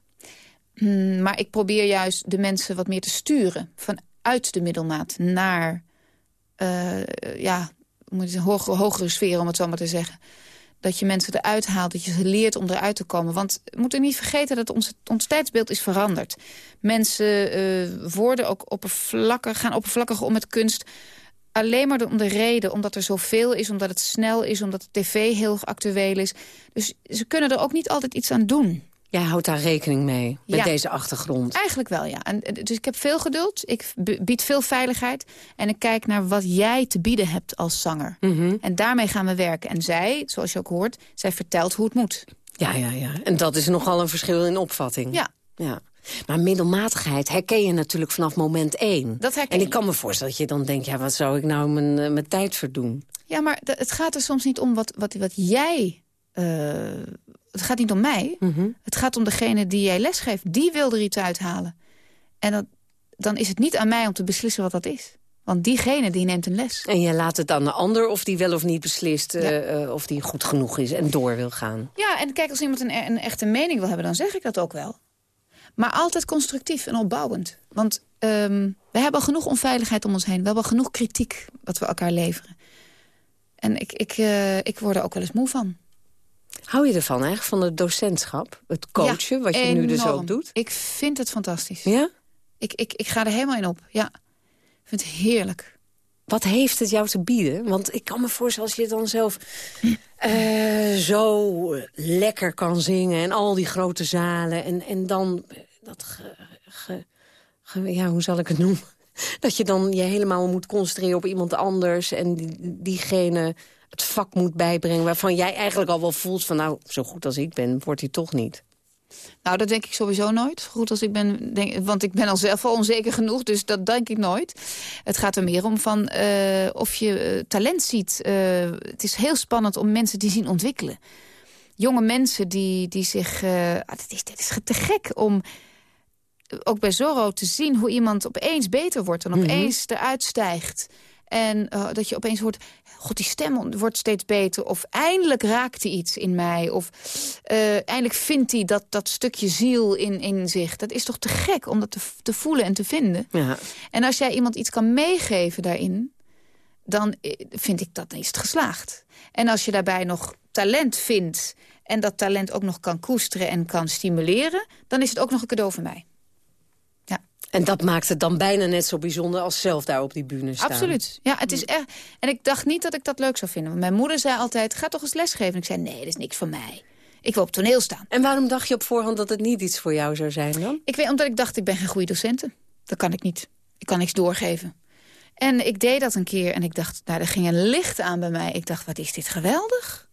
Hmm, maar ik probeer juist de mensen wat meer te sturen. Vanuit de middelmaat naar uh, ja, een hogere, hogere sfeer, om het zo maar te zeggen. Dat je mensen eruit haalt, dat je ze leert om eruit te komen. Want we moeten niet vergeten dat ons, ons tijdsbeeld is veranderd. Mensen uh, worden ook oppervlakkig, gaan oppervlakkig om met kunst alleen maar om de reden, omdat er zoveel is... omdat het snel is, omdat de tv heel actueel is. Dus ze kunnen er ook niet altijd iets aan doen. Jij houdt daar rekening mee, met deze achtergrond? Eigenlijk wel, ja. En, dus ik heb veel geduld, ik bied veel veiligheid... en ik kijk naar wat jij te bieden hebt als zanger. Mhm. En daarmee gaan we werken. En zij, zoals je ook hoort, zij vertelt hoe het moet. Ja, ja, ja. En dat is nogal een verschil in opvatting. Ja. ja. Maar middelmatigheid herken je natuurlijk vanaf moment één. Dat herken en ik kan me voorstellen dat je dan denkt... ja, wat zou ik nou mijn, uh, mijn tijd verdoen? Ja, maar het gaat er soms niet om wat, wat, wat jij... Uh, het gaat niet om mij. Mhm. Het gaat om degene die jij lesgeeft. Die wil er iets uithalen. En dat, dan is het niet aan mij om te beslissen wat dat is. Want diegene die neemt een les. En je laat het aan de ander of die wel of niet beslist... Uh, uh, of die goed genoeg is en door wil gaan. Ja, en kijk, als iemand een, een echte mening wil hebben... dan zeg ik dat ook wel. Maar altijd constructief en opbouwend. Want um, we hebben al genoeg onveiligheid om ons heen. We hebben al genoeg kritiek wat we elkaar leveren. En ik, ik, uh, ik word er ook wel eens moe van. Hou je ervan eigenlijk, van het docentschap? Het coachen, ja, wat je enorm. nu dus ook doet? Ik vind het fantastisch. Ja? Ik, ik, ik ga er helemaal in op, ja. Ik vind het heerlijk. Wat heeft het jou te bieden? Want ik kan me voorstellen als je dan zelf uh, zo lekker kan zingen... en al die grote zalen en, en dan dat... Ge, ge, ge, ja, hoe zal ik het noemen? *laughs* Dat je dan je helemaal moet concentreren op iemand anders... en die, diegene het vak moet bijbrengen... waarvan jij eigenlijk al wel voelt van... nou, zo goed als ik ben, wordt hij toch niet. Nou, dat denk ik sowieso nooit. Goed als ik ben, denk, want ik ben al zelf al onzeker genoeg, dus dat denk ik nooit. Het gaat er meer om van uh, of je uh, talent ziet. Uh, het is heel spannend om mensen die zien ontwikkelen. Jonge mensen die, die zich... Het, is, het is te gek om ook bij Zorro te zien hoe iemand opeens beter wordt... en opeens mm -hmm. eruit stijgt. En uh, dat je opeens hoort, god, die stem wordt steeds beter. Of eindelijk raakt hij iets in mij. Of uh, eindelijk vindt hij dat, dat stukje ziel in, in zich. Dat is toch te gek om dat te, te voelen en te vinden. Ja. En als jij iemand iets kan meegeven daarin... dan vind ik dat is het geslaagd. En als je daarbij nog talent vindt... en dat talent ook nog kan koesteren en kan stimuleren... dan is het ook nog een cadeau voor mij. En dat maakt het dan bijna net zo bijzonder als zelf daar op die bühne staan. Absoluut. Ja, het is echt. En ik dacht niet dat ik dat leuk zou vinden. Want mijn moeder zei altijd, ga toch eens lesgeven. En ik zei, nee, dat is niks voor mij. Ik wil op toneel staan. En waarom dacht je op voorhand dat het niet iets voor jou zou zijn dan? Ik weet, omdat ik dacht, ik ben geen goede docenten. Dat kan ik niet. Ik kan niks doorgeven. En ik deed dat een keer en ik dacht, nou, er ging een licht aan bij mij. Ik dacht, wat is dit geweldig.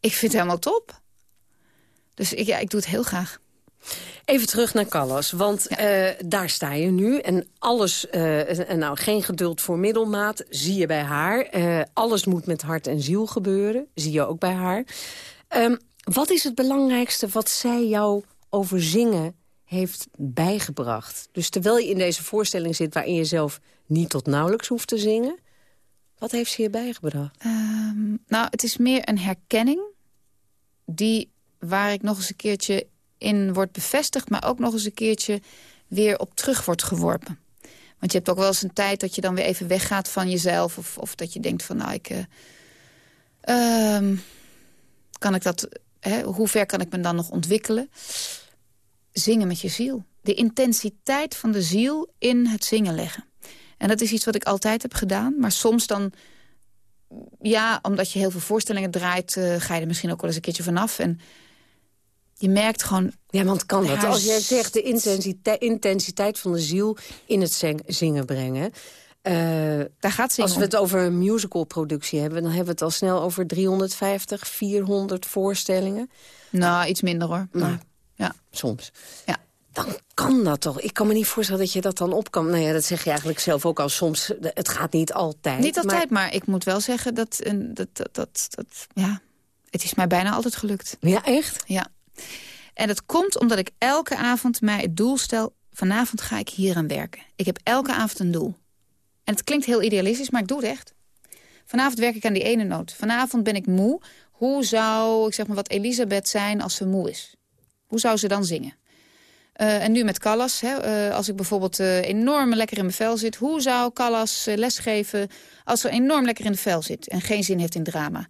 Ik vind het helemaal top. Dus ik, ja, ik doe het heel graag. Even terug naar Callas, want ja. uh, daar sta je nu. En alles, uh, nou geen geduld voor middelmaat, zie je bij haar. Uh, alles moet met hart en ziel gebeuren, zie je ook bij haar. Um, wat is het belangrijkste wat zij jou over zingen heeft bijgebracht? Dus terwijl je in deze voorstelling zit waarin je zelf niet tot nauwelijks hoeft te zingen... wat heeft ze je bijgebracht? Um, nou, het is meer een herkenning die waar ik nog eens een keertje in wordt bevestigd... maar ook nog eens een keertje weer op terug wordt geworpen. Want je hebt ook wel eens een tijd dat je dan weer even weggaat van jezelf... of, of dat je denkt van, nou, ik... Uh, um, kan ik dat... Hè, hoe ver kan ik me dan nog ontwikkelen? Zingen met je ziel. De intensiteit van de ziel in het zingen leggen. En dat is iets wat ik altijd heb gedaan. Maar soms dan... Ja, omdat je heel veel voorstellingen draait... Uh, ga je er misschien ook wel eens een keertje vanaf... En, je merkt gewoon... Ja, want kan dat? Als jij zegt de intensiteit, intensiteit van de ziel in het zingen brengen... Uh, Daar gaat Als we het over een musicalproductie hebben... dan hebben we het al snel over 350, 400 voorstellingen. Nou, iets minder hoor. Nou, ja. Soms. Ja. Dan kan dat toch? Ik kan me niet voorstellen dat je dat dan op kan. Nou ja, dat zeg je eigenlijk zelf ook al soms. Het gaat niet altijd. Niet altijd, maar, maar ik moet wel zeggen dat, dat, dat, dat, dat... Ja, het is mij bijna altijd gelukt. Ja, echt? Ja. En dat komt omdat ik elke avond mij het doel stel... vanavond ga ik hier aan werken. Ik heb elke avond een doel. En het klinkt heel idealistisch, maar ik doe het echt. Vanavond werk ik aan die ene noot. Vanavond ben ik moe. Hoe zou, ik zeg maar, wat Elisabeth zijn als ze moe is? Hoe zou ze dan zingen? Uh, en nu met Callas, hè, uh, als ik bijvoorbeeld uh, enorm lekker in mijn vel zit... hoe zou Callas lesgeven als ze enorm lekker in de vel zit... en geen zin heeft in drama?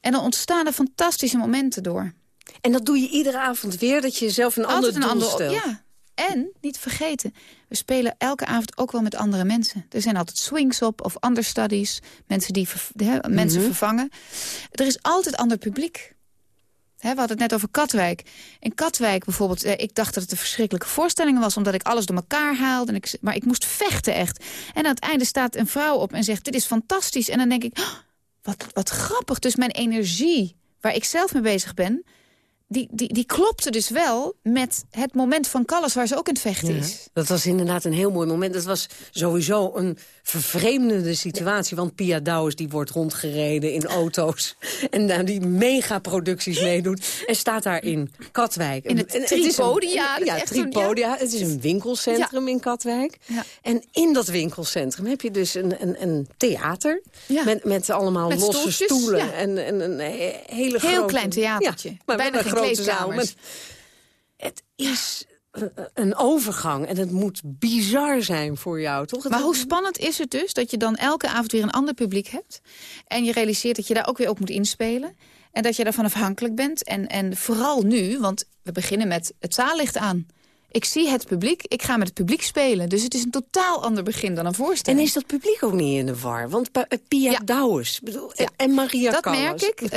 En dan ontstaan er fantastische momenten door. En dat doe je iedere avond weer, dat je jezelf een ander doel stelt? Ja, en, niet vergeten, we spelen elke avond ook wel met andere mensen. Er zijn altijd swings op of understudies, mensen die mensen mhm. vervangen. Er is altijd ander publiek. we hadden het net over Katwijk. In Katwijk bijvoorbeeld, eh, ik dacht dat het een verschrikkelijke voorstelling was... omdat ik alles door elkaar haalde. En ik, maar ik moest vechten echt. En aan het einde staat een vrouw op en zegt, dit is fantastisch. En dan denk ik, oh, wat, wat grappig. Dus mijn energie, waar ik zelf mee bezig ben die, die, die klopte dus wel met het moment van Callas waar ze ook in het vechten is. Dat was inderdaad een heel mooi moment. Dat was sowieso een vervreemdende situatie. Want Pia Douwes die wordt rondgereden in auto's. *laughs* en daar die megaproducties *laughs* meedoet. En staat daar in Katwijk. In het Tripodia. Ja, Tripodia. Het is een winkelcentrum in Katwijk. En in dat winkelcentrum heb je dus een, een, een theater. Met, met allemaal losse stoelen. En, en een hele Heel klein theatertje. maar Bijna geen grote zaal. het is een overgang. En het moet bizar zijn voor jou, toch? Maar hoe spannend is het dus dat je dan elke avond weer een ander publiek hebt... en je realiseert dat je daar ook weer op moet inspelen... en dat je daarvan afhankelijk bent. En, en vooral nu, want we beginnen met het zaallicht aan... Ik zie het publiek, ik ga met het publiek spelen. Dus het is een totaal ander begin dan een voorstelling. En is dat publiek ook niet in de war? Want eh, Pia ja. Douwes bedoel, en Maria Dat merk ik. Uh,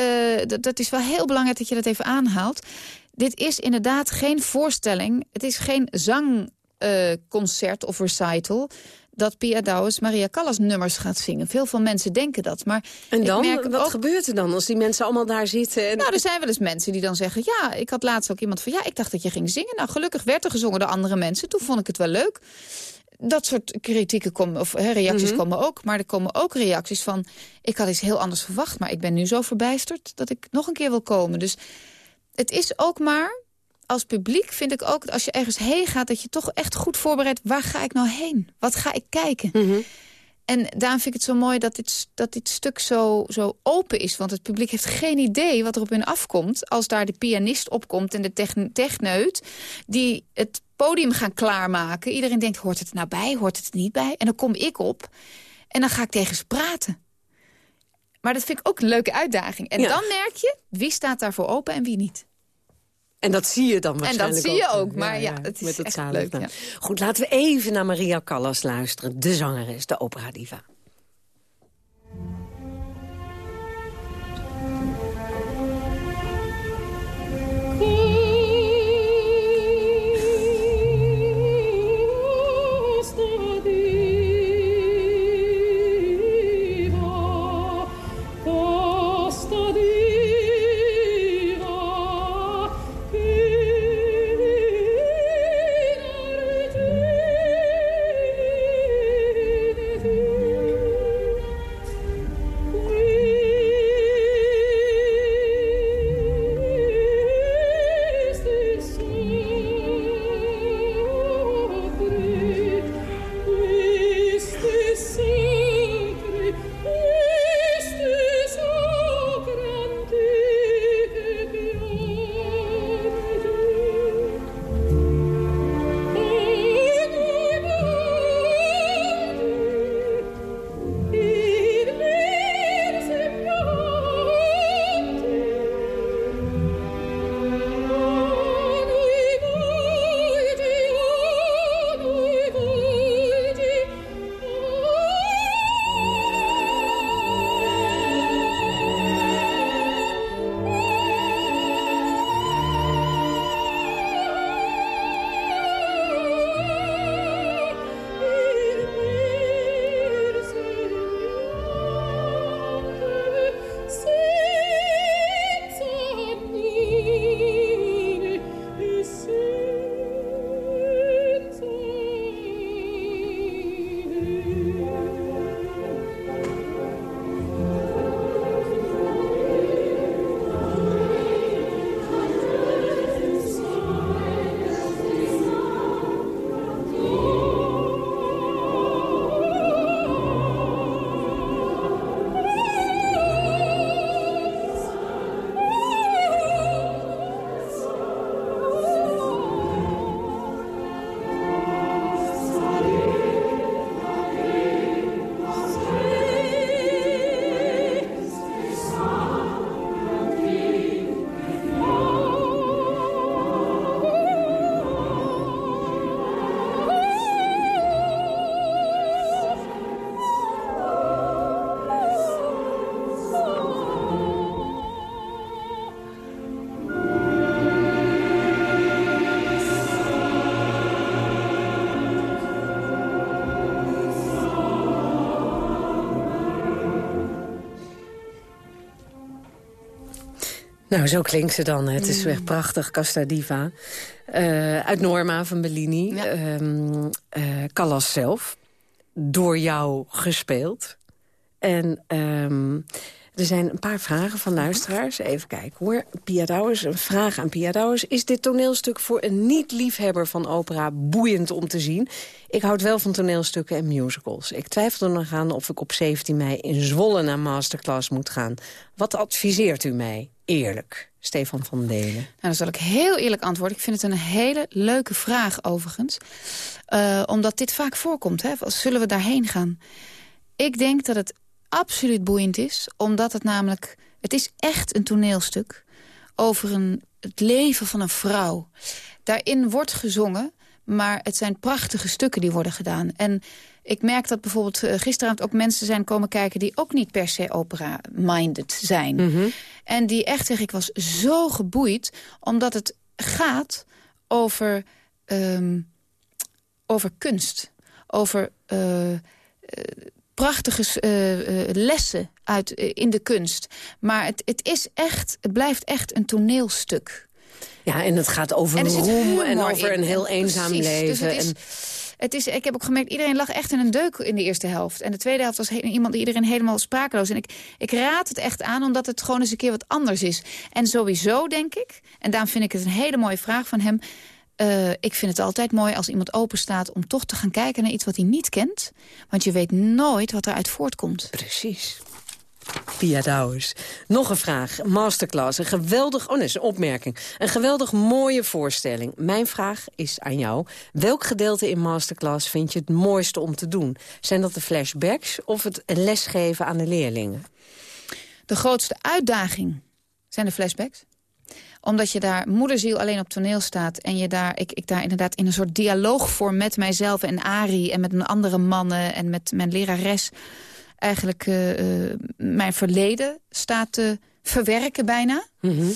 dat, dat is wel heel belangrijk dat je dat even aanhaalt. Dit is inderdaad geen voorstelling. Het is geen zangconcert uh, of recital dat Pia Douwes Maria Callas nummers gaat zingen. Veel van mensen denken dat. Maar en dan? Wat gebeurt er dan als die mensen allemaal daar zitten? En... Nou, er zijn wel eens mensen die dan zeggen... ja, ik had laatst ook iemand van... ja, ik dacht dat je ging zingen. Nou, gelukkig werd er gezongen door andere mensen. Toen vond ik het wel leuk. Dat soort kritieken komen, of reacties mhm. komen ook. Maar er komen ook reacties van... ik had iets heel anders verwacht, maar ik ben nu zo verbijsterd... dat ik nog een keer wil komen. Dus het is ook maar als publiek vind ik ook, als je ergens heen gaat... dat je toch echt goed voorbereidt, waar ga ik nou heen? Wat ga ik kijken? Mhm. En daarom vind ik het zo mooi dat dit, dat dit stuk zo, zo open is. Want het publiek heeft geen idee wat er op hun afkomt... als daar de pianist opkomt en de techneut... die het podium gaan klaarmaken. Iedereen denkt, hoort het er nou bij, hoort het er niet bij? En dan kom ik op en dan ga ik tegen ze praten. Maar dat vind ik ook een leuke uitdaging. En dan merk je, wie staat daarvoor open en wie niet. En dat zie je dan waarschijnlijk En dat zie je ook, maar ja, het is met het echt leuk. Goed, laten we even naar Maria Callas luisteren. De zangeres, de opera diva. Nou, zo klinkt ze dan. Het is echt prachtig, Casta Diva. Uh, uit Norma van Bellini. Ja. Um, uh, Callas zelf. Door jou gespeeld. En um, er zijn een paar vragen van luisteraars. Even kijken hoor. Pia Douwers, een vraag aan Pia Douwers. Is dit toneelstuk voor een niet-liefhebber van opera boeiend om te zien? Ik houd wel van toneelstukken en musicals. Ik twijfel er nog aan of ik op 17 mei in Zwolle naar masterclass moet gaan. Wat adviseert u mij? Eerlijk. Stefan van Delen. Nou, dan zal ik heel eerlijk antwoorden. Ik vind het een hele leuke vraag overigens. Uh, omdat dit vaak voorkomt. Hè? Zullen we daarheen gaan? Ik denk dat het absoluut boeiend is. Omdat het namelijk... Het is echt een toneelstuk over een, het leven van een vrouw. Daarin wordt gezongen, maar het zijn prachtige stukken die worden gedaan. En ik merk dat bijvoorbeeld uh, gisteravond ook mensen zijn komen kijken... die ook niet per se opera-minded zijn. Mhm. En die echt zeggen, ik was zo geboeid... omdat het gaat over, um, over kunst. Over uh, prachtige uh, lessen uit, in de kunst. Maar het, het, is echt, het blijft echt een toneelstuk. Ja, en het gaat over roem en over een heel eenzaam dus leven. Dus het is, ik heb ook gemerkt, iedereen lag echt in een deuk in de eerste helft. En de tweede helft was iemand die iedereen helemaal sprakeloos. En ik, ik raad het echt aan, omdat het gewoon eens een keer wat anders is. En sowieso denk ik, en daarom vind ik het een hele mooie vraag van hem... Uh, ik vind het altijd mooi als iemand open staat om toch te gaan kijken naar iets wat hij niet kent. Want je weet nooit wat eruit voortkomt. Precies. Pia Douwers. Nog een vraag. Masterclass. Een geweldig... Oh nee, een opmerking. Een geweldig mooie voorstelling. Mijn vraag is aan jou. Welk gedeelte in Masterclass vind je het mooiste om te doen? Zijn dat de flashbacks of het lesgeven aan de leerlingen? De grootste uitdaging zijn de flashbacks omdat je daar moederziel alleen op toneel staat... en je daar, ik, ik daar inderdaad in een soort dialoog vorm met mijzelf en Ari... en met een andere mannen en met mijn lerares... eigenlijk uh, uh, mijn verleden staat te verwerken bijna. Mm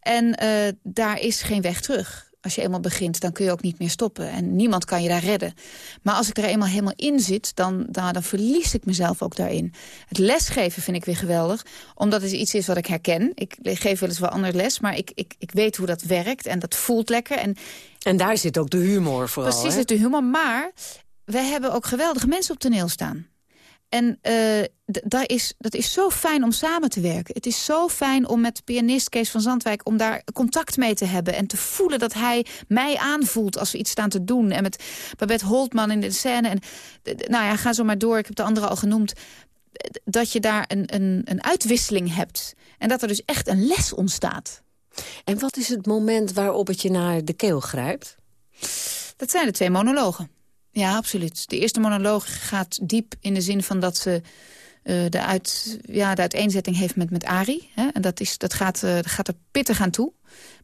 En uh, daar is geen weg terug als je eenmaal begint, dan kun je ook niet meer stoppen. En niemand kan je daar redden. Maar als ik er eenmaal helemaal in zit, dan, dan, dan verlies ik mezelf ook daarin. Het lesgeven vind ik weer geweldig. Omdat het iets is wat ik herken. Ik geef wel eens wel anders les, maar ik, ik, ik weet hoe dat werkt. En dat voelt lekker. En, en daar zit ook de humor vooral. Precies, zit de humor. Maar we hebben ook geweldige mensen op toneel staan. En uh, dat, is, dat is zo fijn om samen te werken. Het is zo fijn om met pianist Kees van Zandwijk... om daar contact mee te hebben en te voelen dat hij mij aanvoelt... als we iets staan te doen. En met Babette Holtman in de scène. En, nou ja, ga zo maar door. Ik heb de andere al genoemd. Dat je daar een, een, een uitwisseling hebt. En dat er dus echt een les ontstaat. En wat is het moment waarop het je naar de keel grijpt? Dat zijn de twee monologen. Ja, absoluut. De eerste monoloog gaat diep in de zin van dat ze uh, de, uit, ja, de uiteenzetting heeft met, met Ari. Hè? En dat, is, dat, gaat, uh, dat gaat er pittig aan toe.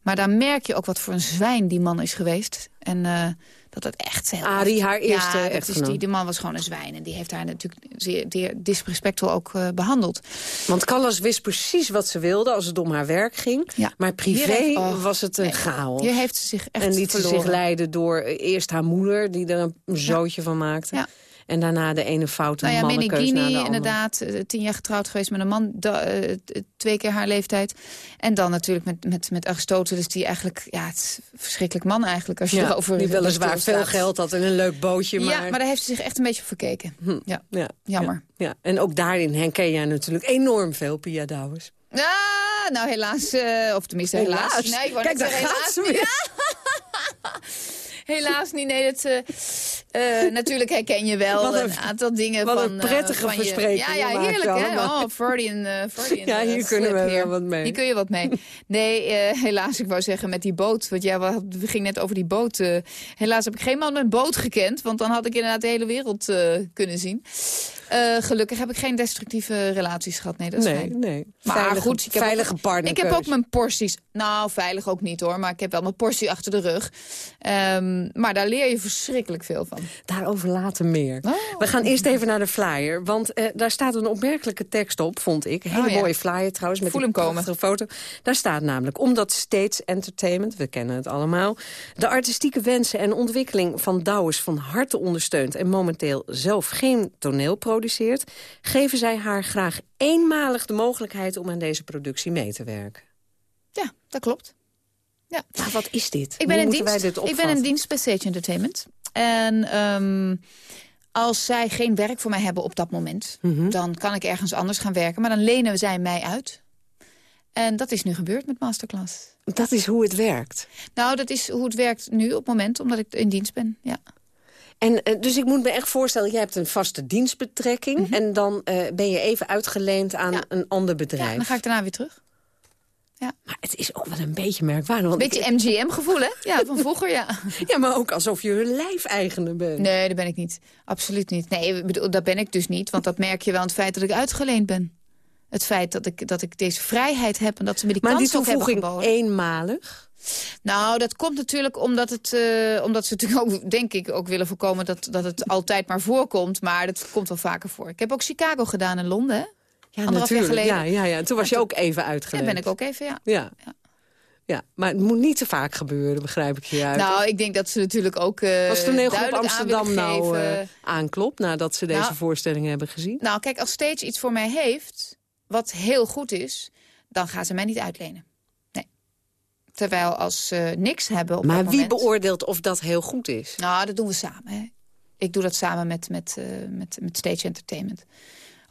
Maar daar merk je ook wat voor een zwijn die man is geweest. En uh, dat het echt... Heel Ari, haar eerste ja, is die, die man was gewoon een zwijn. En die heeft haar natuurlijk zeer, zeer disrespectvol ook uh, behandeld. Want Callas wist precies wat ze wilde als het om haar werk ging. Ja. Maar privé heeft, oh, was het een nee, chaos. Hier heeft ze zich echt En liet ze zich leiden door eerst haar moeder... die er een zootje van maakte. Ja. En daarna de ene foute nou ja, mannenkeus na de inderdaad, eh, tien jaar getrouwd geweest met een man. Da, uh, twee keer haar leeftijd. En dan natuurlijk met, met, met Aristoteles, die eigenlijk... Ja, het is een verschrikkelijk man eigenlijk. Als je ja, erover die weliswaar veel geld had en een leuk bootje. Maar... Ja, maar daar heeft ze zich echt een beetje op verkeken. Hm. Ja. ja, jammer. Ja, ja, En ook daarin herken jij natuurlijk enorm veel, Pia Douwes. Ah, nou helaas, uh, of tenminste helaas. helaas. Nee, ik Kijk, daar gaat ze weer. *laughs* helaas niet. Nee, dat, uh, natuurlijk herken je wel *laughs* een, een, aantal dingen wat van... een prettige uh, verspreking. Ja, ja, heerlijk hè. Oh, Freudian, uh, *laughs* Freudian Ja, hier kunnen we wel wat mee. Hier kun je wat mee. *laughs* Nee, helaas, ik wou zeggen met die boot. Want jij ja, we gingen net over die boot. helaas heb ik geen man met boot gekend. Want dan had ik inderdaad de hele wereld kunnen zien. Gelukkig heb ik geen destructieve relaties gehad. Nee, dat is nee, fijn. Nee, Maar veilige, goed, ik heb veilige partner. Ik heb ook mijn porties. Nou, veilig ook niet hoor. Maar ik heb wel mijn portie achter de rug. Um, maar daar leer je verschrikkelijk veel van. Daarover later meer. Oh. We gaan eerst even naar de flyer. Want uh, daar staat een opmerkelijke tekst op, vond ik. Een hele oh, ja. mooie flyer trouwens. Met Voel komen. foto. Daar staat namelijk, omdat States Entertainment, we kennen het allemaal... de artistieke wensen en ontwikkeling van Douwes van harte ondersteunt... en momenteel zelf geen toneel produceert... geven zij haar graag eenmalig de mogelijkheid om aan deze productie mee te werken. Ja, dat klopt. Ja. Nou, wat is dit? Ik ben, Hoe in dienst, dit ik ben in dienst bij Stage Entertainment. En ehm, als zij geen werk voor mij hebben op dat moment... Mhm. dan kan ik ergens anders gaan werken. Maar dan lenen zij mij uit. En dat is nu gebeurd met Masterclass. Dat is hoe het werkt. Nou, dat is hoe het werkt nu op het moment, omdat ik in dienst ben. Ja. En, eh, dus ik moet me echt voorstellen, jij hebt een vaste dienstbetrekking... Mhm. en dan eh, ben je even uitgeleend aan een ander bedrijf. Ja, dan ga ik daarna weer terug. Maar het is ook wel een beetje merkwaardig. Want Beetje MGM-gevoel, hè? Ja, van vroeger, ja. *laughs* Ja, maar ook alsof je hun lijfeigene bent. Nee, dat ben ik niet. Absoluut niet. Nee, bedoel, dat ben ik dus niet. Want dat merk je wel aan het feit dat ik uitgeleend ben. Het feit dat ik, dat ik deze vrijheid heb en dat ze me die Maar die kans ook hebben toevoeging geboden. eenmalig? Nou, dat komt natuurlijk omdat, het, eh, omdat ze natuurlijk ook, denk ik, ook willen voorkomen dat, dat het altijd maar voorkomt. Maar dat komt wel vaker voor. Ik heb ook Chicago gedaan in Londen? Ja, Anderhalf natuurlijk. Ja, geleden. ja, ja. Toen was je ook even Ja, uitgeleend. ben ik ook even, ja. Ja. ja. maar het moet niet te vaak gebeuren, begrijp ik je uit. Nou, ik denk dat ze natuurlijk ook uh, Als de Neelgroep duidelijk Amsterdam aan nou eh, aanklopt... nadat ze deze Nou, voorstelling hebben gezien? Nou, kijk, als Stage iets voor mij heeft, wat heel goed is... dan gaan ze mij niet uitlenen. Nee. Terwijl als ze niks hebben op maar dat wie moment... beoordeelt of dat heel goed is? Nou, dat doen we samen. Hè. Ik doe dat samen met, met, eh, met, met Stage Entertainment.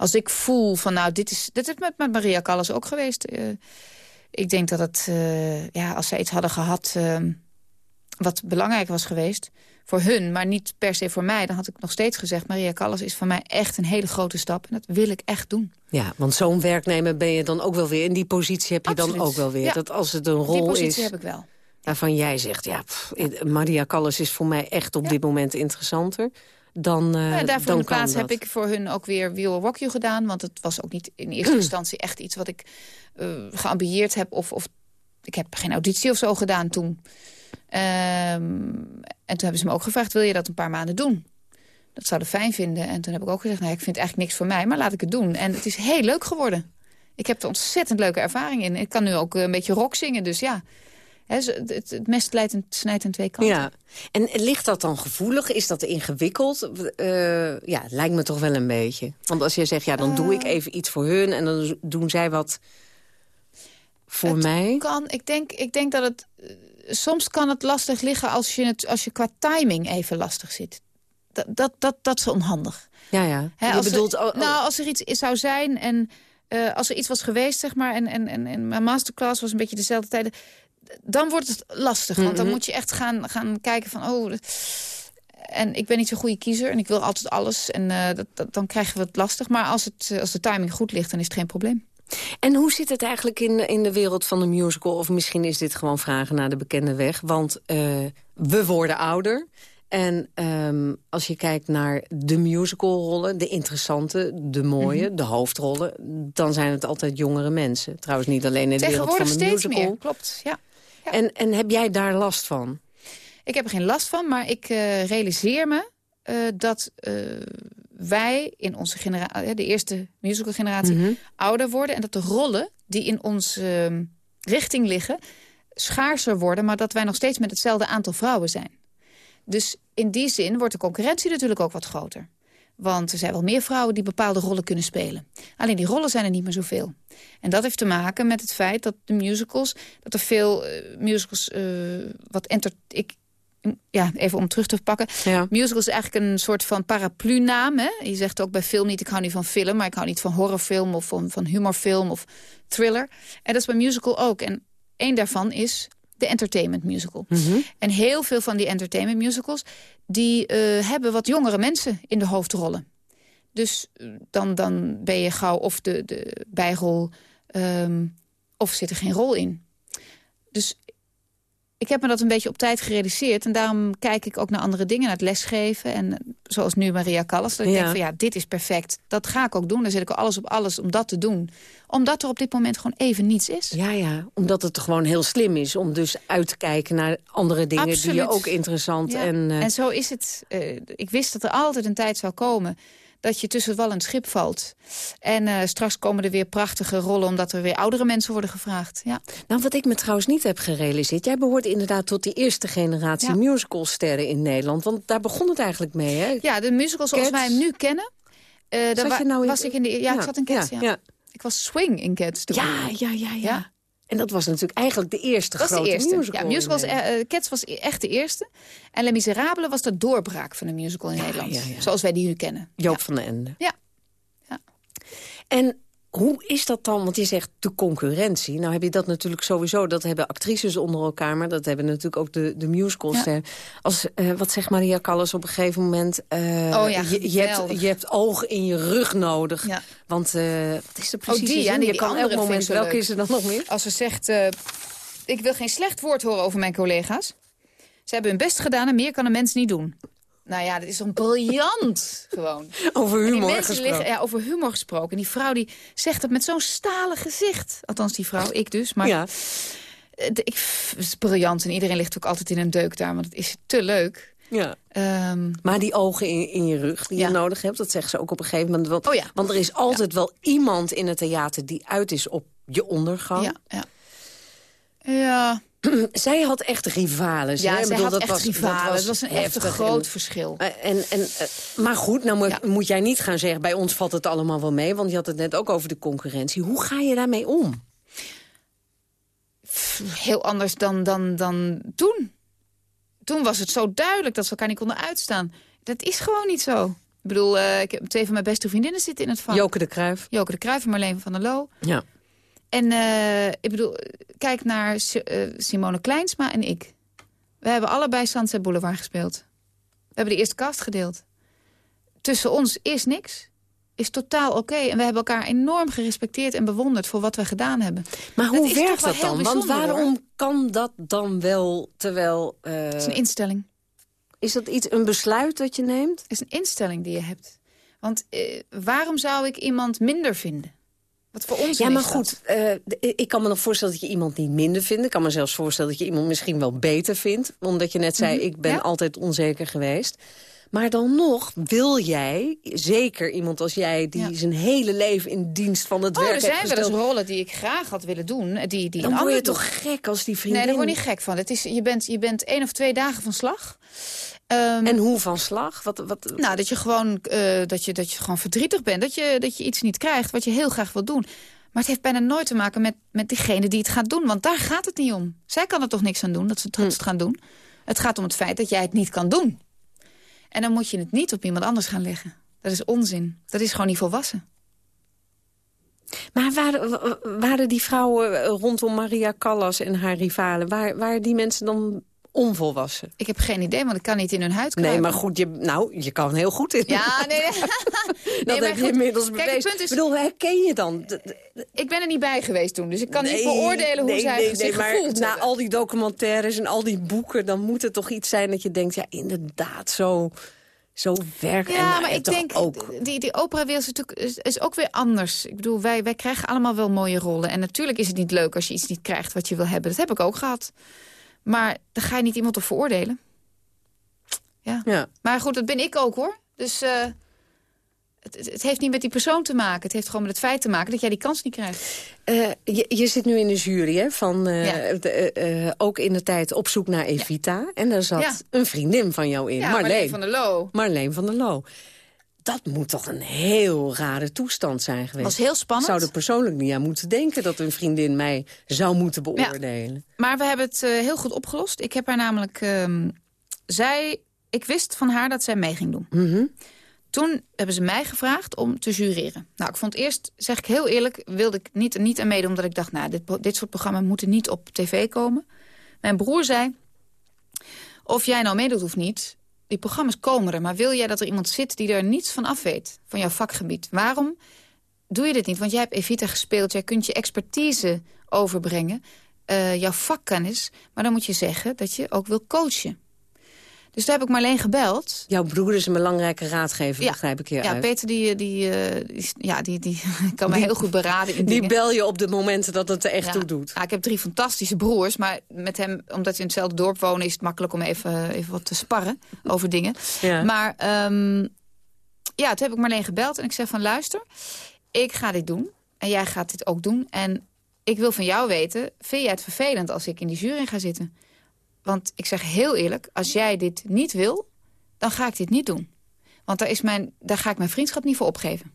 Als ik voel van, nou, dit is... Dit is met, met Maria Callas ook geweest. Eh, ik denk dat het, eh, ja, als zij iets hadden gehad... eh, wat belangrijk was geweest voor hun, maar niet per se voor mij... dan had ik nog steeds gezegd, Maria Callas is voor mij echt een hele grote stap. En dat wil ik echt doen. Ja, want zo'n werknemer ben je dan ook wel weer... in die positie heb je dan ook wel weer. Ja. Dat als het een rol Die positie is heb ik wel. waarvan jij zegt... ja, pff, Maria Callas is voor mij echt op dit moment interessanter... dan, eh Ja, daarvoor dan in de plaats heb ik voor hun ook weer Will Rock You gedaan. Want het was ook niet in eerste *clears throat* instantie echt iets wat ik eh geambieerd heb. Of, of ik heb geen auditie of zo gedaan toen. Ehm, en toen hebben ze me ook gevraagd, wil je dat een paar maanden doen? Dat zouden fijn vinden. En toen heb ik ook gezegd, nou, ik vind eigenlijk niks voor mij, maar laat ik het doen. En het is heel leuk geworden. Ik heb er ontzettend leuke ervaring in. Ik kan nu ook een beetje rock zingen, dus ja. Het, het, mes leidt en snijdt aan twee kanten. Ja, en ligt dat dan gevoelig? Is dat ingewikkeld? Eh, ja, lijkt me toch wel een beetje. Want als je zegt, ja, dan doe ik Eh. even iets voor hun... en dan doen zij wat voor mij. Kan, ik, denk, ik denk dat het... eh, soms kan het lastig liggen als je, het, als je qua timing even lastig zit. Dat, dat, dat, dat is onhandig. Ja, ja. Je als bedoelt... er, oh, oh, Nou, als er iets zou zijn en als er iets was geweest, zeg maar... en, en, en, en mijn masterclass was een beetje dezelfde tijden... dan wordt het lastig, want dan Mhm. moet je echt gaan, gaan kijken van... oh, en ik ben niet zo'n goede kiezer en ik wil altijd alles. En eh, dat, dat- dan krijgen we het lastig. Maar als, het, eh, als de timing goed ligt, dan is het geen probleem. En hoe zit het eigenlijk in, in de wereld van de musical? Of misschien is dit gewoon vragen naar de bekende weg. Want eh, we worden ouder. En ehm, als je kijkt naar de musicalrollen, de interessante, de mooie, Mhm. de hoofdrollen... dan zijn het altijd jongere mensen. Trouwens niet alleen in de wereld van Tegenwoordig de steeds musical. meer, klopt. Ja. En, en heb jij daar last van? Ik heb er geen last van, maar ik eh, realiseer me eh, dat eh, wij in onze generatie, de eerste musical generatie, Mhm. ouder worden. En dat de rollen die in onze ehm, richting liggen schaarser worden, maar dat wij nog steeds met hetzelfde aantal vrouwen zijn. Dus in die zin wordt de concurrentie natuurlijk ook wat groter. Want er zijn wel meer vrouwen die bepaalde rollen kunnen spelen. Alleen die rollen zijn er niet meer zoveel. En dat heeft te maken met het feit dat de musicals... dat er veel eh, musicals eh, wat enter... Ik, ja, even om terug te pakken. Ja. Musical is eigenlijk een soort van paraplu-naam. Je zegt ook bij film niet, ik hou niet van film... maar ik hou niet van horrorfilm of van, van humorfilm of thriller. En dat is bij musical ook. En één daarvan is de entertainment musical. En heel veel van die entertainment musicals... die eh, hebben wat jongere mensen in de hoofdrollen. Dus eh, dan, dan ben je gauw of de, de bijrol... ehm, of zit er geen rol in. Dus ik heb me dat een beetje op tijd gerealiseerd. En daarom kijk ik ook naar andere dingen, naar het lesgeven. En eh, zoals nu Maria Callas. Dat ik Ja. denk van ja, dit is perfect. Dat ga ik ook doen. Daar zet ik alles op alles om dat te doen. Omdat er op dit moment gewoon even niets is. Ja, ja, omdat het gewoon heel slim is om dus uit te kijken naar andere dingen die je ook interessant Ja. en... eh, En zo is het. Eh, ik wist dat er altijd een tijd zou komen dat je tussen wal en schip valt. En eh, straks komen er weer prachtige rollen... omdat er weer oudere mensen worden gevraagd. Ja. Nou, wat ik me trouwens niet heb gerealiseerd... jij behoort inderdaad tot die eerste generatie Ja. musicalsterren in Nederland. Want daar begon het eigenlijk mee, hè? ja, de musical zoals wij hem nu kennen... daar wa- nou in- was ik in de... Ja, Ja, ik zat in Cats, ja, ja. ja. Ik was swing in Cats. Ja, ja, ja, ja. En dat was natuurlijk eigenlijk de eerste Dat grote de eerste. musical. Ja, in musical was, Nederland. eh, eh, Cats was echt de eerste. En Les Miserables was de doorbraak van de musical in Nederland. ja, ja. Zoals wij die nu kennen. Joop van den Ende. Ja. Hoe is dat dan? Want je zegt de concurrentie. Nou heb je dat natuurlijk sowieso. Dat hebben actrices onder elkaar. Maar dat hebben natuurlijk ook de, de musicals. Ja. Als, eh, wat zegt Maria Callas op een gegeven moment? eh, Oh ja, je, je, hebt, je hebt ogen in je rug nodig. Ja. Want eh, wat is er Oh, precies? die, ja, zin? die, je die kan elk moment. Welke is er dan nog meer? Als ze zegt, ik wil geen slecht woord horen over mijn collega's. Ze hebben hun best gedaan en meer kan een mens niet doen. Nou ja, dat is een briljant gewoon. *laughs* Over humor gesproken. liggen- ja, over humor gesproken. En die vrouw die zegt het met zo'n stalen gezicht. Althans die vrouw, ik dus. Maar Ja. ik, het is briljant. En iedereen ligt ook altijd in een deuk daar. Want het is te leuk. Ja. Ehm, Maar die ogen in, in je rug die Ja. je nodig hebt, dat zegt ze ook op een gegeven moment. Want, Oh ja. want er is altijd wel iemand in het theater die uit is op je ondergang. ja, ja. Ja, *clears throat* Zij had echt rivalen. ja hè? Zij bedoel, had dat echt was, rivalen. Dat Het was een echt groot en- verschil. Eh, En, en, eh, maar goed, nou moet, moet jij niet gaan zeggen... bij ons valt het allemaal wel mee, want je had het net ook over de concurrentie. Hoe ga je daarmee om? heel anders dan, dan, dan toen. Toen was het zo duidelijk dat ze elkaar niet konden uitstaan. Dat is gewoon niet zo. Ik bedoel, eh, ik heb twee van mijn beste vriendinnen zitten in het vak. Joke de Kruif. Joke de Cruijff en Marleen van der Loo. Ja. En eh, ik bedoel, kijk naar eh, Simone Kleinsma en ik. We hebben allebei Sunset Boulevard gespeeld. We hebben de eerste cast gedeeld. Tussen ons is niks. Is totaal oké. En we hebben elkaar enorm gerespecteerd en bewonderd voor wat we gedaan hebben. Maar Dat hoe werkt dat dan? Want hoor. waarom kan dat dan wel, terwijl... eh, Het is een instelling. is dat iets, een besluit dat je neemt? Het is een instelling die je hebt. Want waarom zou ik iemand minder vinden? Wat voor ons Ja, maar goed, eh, ik kan me nog voorstellen dat je iemand niet minder vindt. Ik kan me zelfs voorstellen dat je iemand misschien wel beter vindt. Omdat je net zei, Mhm, ik ben ja. altijd onzeker geweest. Maar dan nog wil jij, zeker iemand als jij... die Ja. zijn hele leven in dienst van het Oh, werk er zijn heeft wel eens rollen die ik graag had willen doen. eh, Die, die dan word je toch gek als die vriendin... Nee, daar word je niet gek van. Het is, je, bent, je bent één of twee dagen van slag. Ehm, En hoe van slag? Wat, wat... Nou, dat je gewoon, eh, dat je, dat je gewoon verdrietig bent. Dat je, dat je iets niet krijgt wat je heel graag wil doen. Maar het heeft bijna nooit te maken met, met diegene die het gaat doen. Want daar gaat het niet om. Zij kan er toch niks aan doen dat ze het, het gaan doen. Het gaat om het feit dat jij het niet kan doen. En dan moet je het niet op iemand anders gaan leggen. Dat is onzin. Dat is gewoon niet volwassen. Maar waren, wa- waren die vrouwen eh, rondom Maria Callas en haar rivalen... Waar, waren die mensen dan onvolwassen? Ik heb geen idee, want ik kan niet in hun huid Nee, kruipen. maar goed, je, nou, je kan heel goed in. Ja, *laughs* *laughs* nee. dat maar heb je inmiddels kijk, het bewezen. punt is- Ik bedoel, herken je dan? Ik ben er niet bij geweest toen, dus ik kan niet Nee, beoordelen hoe nee, zij nee, zich nee, maar gevoeld na al die documentaires en al die boeken... dan moet het toch iets zijn dat je denkt, ja, inderdaad, zo, zo werkt. en Ja, maar ik denk, ook... die, die operawereld is, natuurlijk- is, is ook weer anders. Ik bedoel, wij, wij krijgen allemaal wel mooie rollen. En natuurlijk is het niet leuk als je iets niet krijgt wat je wil hebben. Dat heb ik ook gehad. Maar daar ga je niet iemand op veroordelen. Ja. Ja. Maar goed, dat ben ik ook hoor. Dus eh, het, het, heeft niet met die persoon te maken. Het heeft gewoon met het feit te maken dat jij die kans niet krijgt. Eh, je, je zit nu in de jury, hè, van, eh, Ja. de, ook in de tijd op zoek naar Evita. En daar zat een vriendin van jou in, Ja, Marleen. Marleen van der Loo. Marleen van der Loo. Dat moet toch een heel rare toestand zijn geweest. Was heel spannend. Ik zou er persoonlijk niet aan moeten denken... dat een vriendin mij zou moeten beoordelen. Maar we hebben het eh, heel goed opgelost. Ik heb haar namelijk... ehm, zij, ik wist van haar dat zij mee ging doen. Mhm. Toen hebben ze mij gevraagd om te jureren. Nou, ik vond eerst, zeg ik heel eerlijk, wilde ik niet, niet aan meedoen... omdat ik dacht, nou, dit, dit soort programma's moeten niet op tv komen. Mijn broer zei, of jij nou meedoet of niet... die programma's komen er, maar wil jij dat er iemand zit... die er niets van af weet, van jouw vakgebied? Waarom doe je dit niet? Want jij hebt Evita gespeeld, jij kunt je expertise overbrengen... eh, jouw vakkennis, maar dan moet je zeggen dat je ook wil coachen. Dus daar heb ik Marleen gebeld. Jouw broer is een belangrijke raadgever, begrijp ik Ja, hieruit. Peter die, die, eh, die, is- ja, die, die *laughs* kan me heel goed beraden in Die dingen. bel je op de momenten dat het er echt Ja. toe doet. Ja, ik heb drie fantastische broers, maar met hem, omdat we in hetzelfde dorp wonen... is het makkelijk om even, even wat te sparren over dingen. Ja. Maar ehm, ja, toen heb ik Marleen gebeld en ik zeg van... luister, ik ga dit doen en jij gaat dit ook doen. En ik wil van jou weten, vind jij het vervelend als ik in die jury ga zitten? Want ik zeg heel eerlijk, als jij dit niet wil, dan ga ik dit niet doen. Want daar, is mijn, daar ga ik mijn vriendschap niet voor opgeven.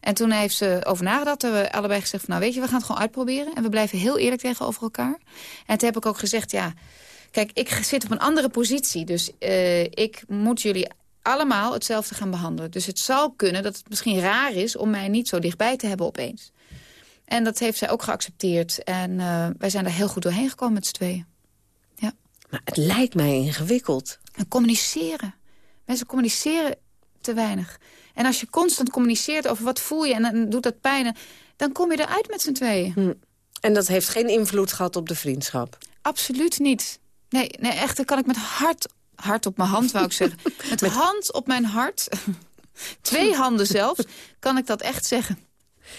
En toen heeft ze over nagedacht. Hebben we allebei gezegd van nou weet je, we gaan het gewoon uitproberen. En we blijven heel eerlijk tegenover elkaar. En toen heb ik ook gezegd, ja, kijk, ik zit op een andere positie. Dus uh, ik moet jullie allemaal hetzelfde gaan behandelen. Dus het zal kunnen dat het misschien raar is om mij niet zo dichtbij te hebben opeens. En dat heeft zij ook geaccepteerd. En uh, wij zijn er heel goed doorheen gekomen met z'n tweeën. Maar het lijkt mij ingewikkeld. En communiceren. Mensen communiceren te weinig. En als je constant communiceert over wat voel je en dan doet dat pijn... dan kom je eruit met z'n tweeën. Hm. En dat heeft geen invloed gehad op de vriendschap? Absoluut niet. Nee, nee echt, dan kan ik met hart, hart op mijn hand, wou ik zeggen. *laughs* Met, met hand op mijn hart, *laughs* twee handen zelfs, kan ik dat echt zeggen.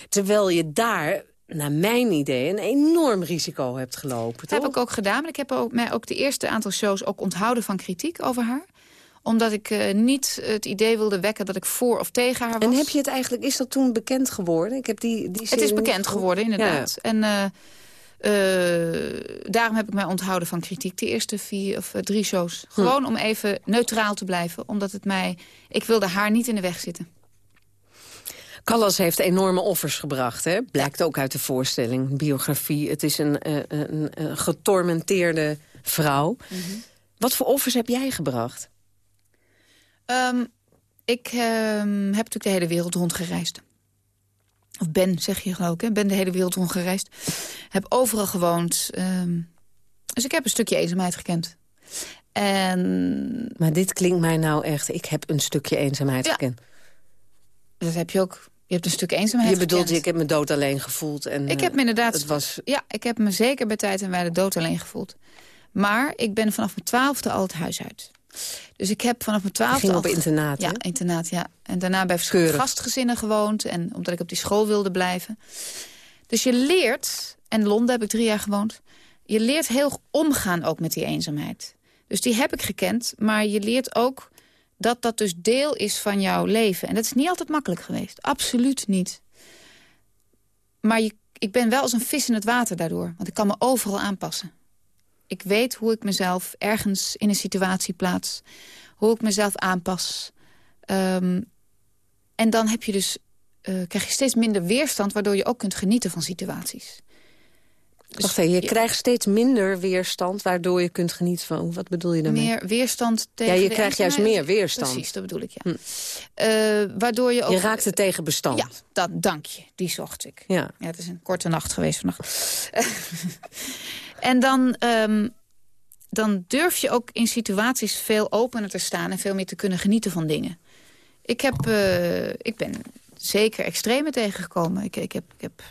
Terwijl je daar, naar mijn idee, een enorm risico hebt gelopen, Dat heb ik ook gedaan, maar ik heb ook, mij ook de eerste aantal shows ook onthouden van kritiek over haar omdat ik uh, niet het idee wilde wekken dat ik voor of tegen haar was. En heb je het eigenlijk, is dat toen bekend geworden? Ik heb die, die het is bekend geworden, inderdaad. Ja. En uh, uh, daarom heb ik mij onthouden van kritiek. De eerste vier of drie shows. Hm. Gewoon om even neutraal te blijven. Omdat het mij... Ik wilde haar niet in de weg zitten. Callas heeft enorme offers gebracht, hè? blijkt ook uit de voorstelling, biografie. Het is een, een, een getormenteerde vrouw. Mm -hmm. Wat voor offers heb jij gebracht? Um, ik um, heb natuurlijk de hele wereld rondgereisd. Of ben, zeg je geloof ik, hè? ben de hele wereld rondgereisd. Heb overal gewoond. Um, dus ik heb een stukje eenzaamheid gekend. En... Maar dit klinkt mij nou echt... Ik heb een stukje eenzaamheid ja. gekend. Dat heb je ook. Je hebt een stuk eenzaamheid Je bedoelt, gekend. ik heb me dood alleen gevoeld. En, ik heb me inderdaad... Het was... Ja, ik heb me zeker bij tijd en wijle dood alleen gevoeld. Maar ik ben vanaf mijn twaalfde al het huis uit. Dus ik heb vanaf mijn twaalfde... Ging op internaat, Ja, internaat, ja. En daarna bij verschillende gastgezinnen gewoond. En omdat ik op die school wilde blijven. Dus je leert, en Londen heb ik drie jaar gewoond... je leert heel omgaan ook met die eenzaamheid. Dus die heb ik gekend, maar je leert ook dat dat dus deel is van jouw leven. En dat is niet altijd makkelijk geweest. Absoluut niet. Maar ik ben wel als een vis in het water daardoor. Want ik kan me overal aanpassen. Ik weet hoe ik mezelf ergens in een situatie plaats. Hoe ik mezelf aanpas. Um, en dan heb je dus, uh, krijg je steeds minder weerstand... waardoor je ook kunt genieten van situaties. Wacht even, je, je krijgt steeds minder weerstand... waardoor je kunt genieten van... Wat bedoel je daarmee? Meer weerstand tegen Ja, je krijgt juist meer weerstand. Precies, dat bedoel ik, ja. Hm. Uh, waardoor je ook... Je raakt het tegen bestand. Ja, dat, dank je. Die zocht ik. Ja. ja het is een korte nacht geweest vannacht. *laughs* En dan, um, dan durf je ook in situaties veel opener te staan... en veel meer te kunnen genieten van dingen. Ik, heb, uh, ik ben zeker extreme tegengekomen. Ik, ik, heb, ik, heb,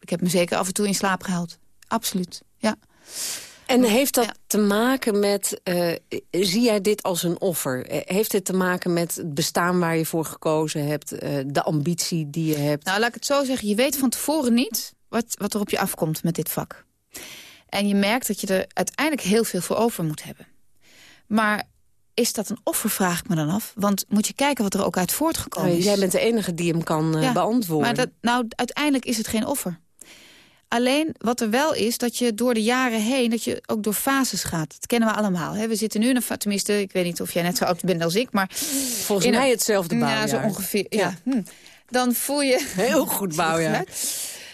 ik heb me zeker af en toe in slaap gehaald. Absoluut, ja. En heeft dat ja. te maken met, uh, zie jij dit als een offer? Heeft het te maken met het bestaan waar je voor gekozen hebt? Uh, de ambitie die je hebt? Nou, laat ik het zo zeggen. Je weet van tevoren niet wat, wat er op je afkomt met dit vak. En je merkt dat je er uiteindelijk heel veel voor over moet hebben. Maar is dat een offer, vraag ik me dan af. Want moet je kijken wat er ook uit voortgekomen is. Jij bent de enige die hem kan uh, ja, beantwoorden. Maar dat, nou, uiteindelijk is het geen offer. Alleen wat er wel is, dat je door de jaren heen... dat je ook door fases gaat. Dat kennen we allemaal. Hè? We zitten nu, in een, tenminste, ik weet niet of jij net zo oud bent als ik... maar Volgens mij een, hetzelfde bouwjaar. Ja, zo ongeveer. Ja. ja. Hm. Dan voel je... Heel goed *laughs* bouwjaar.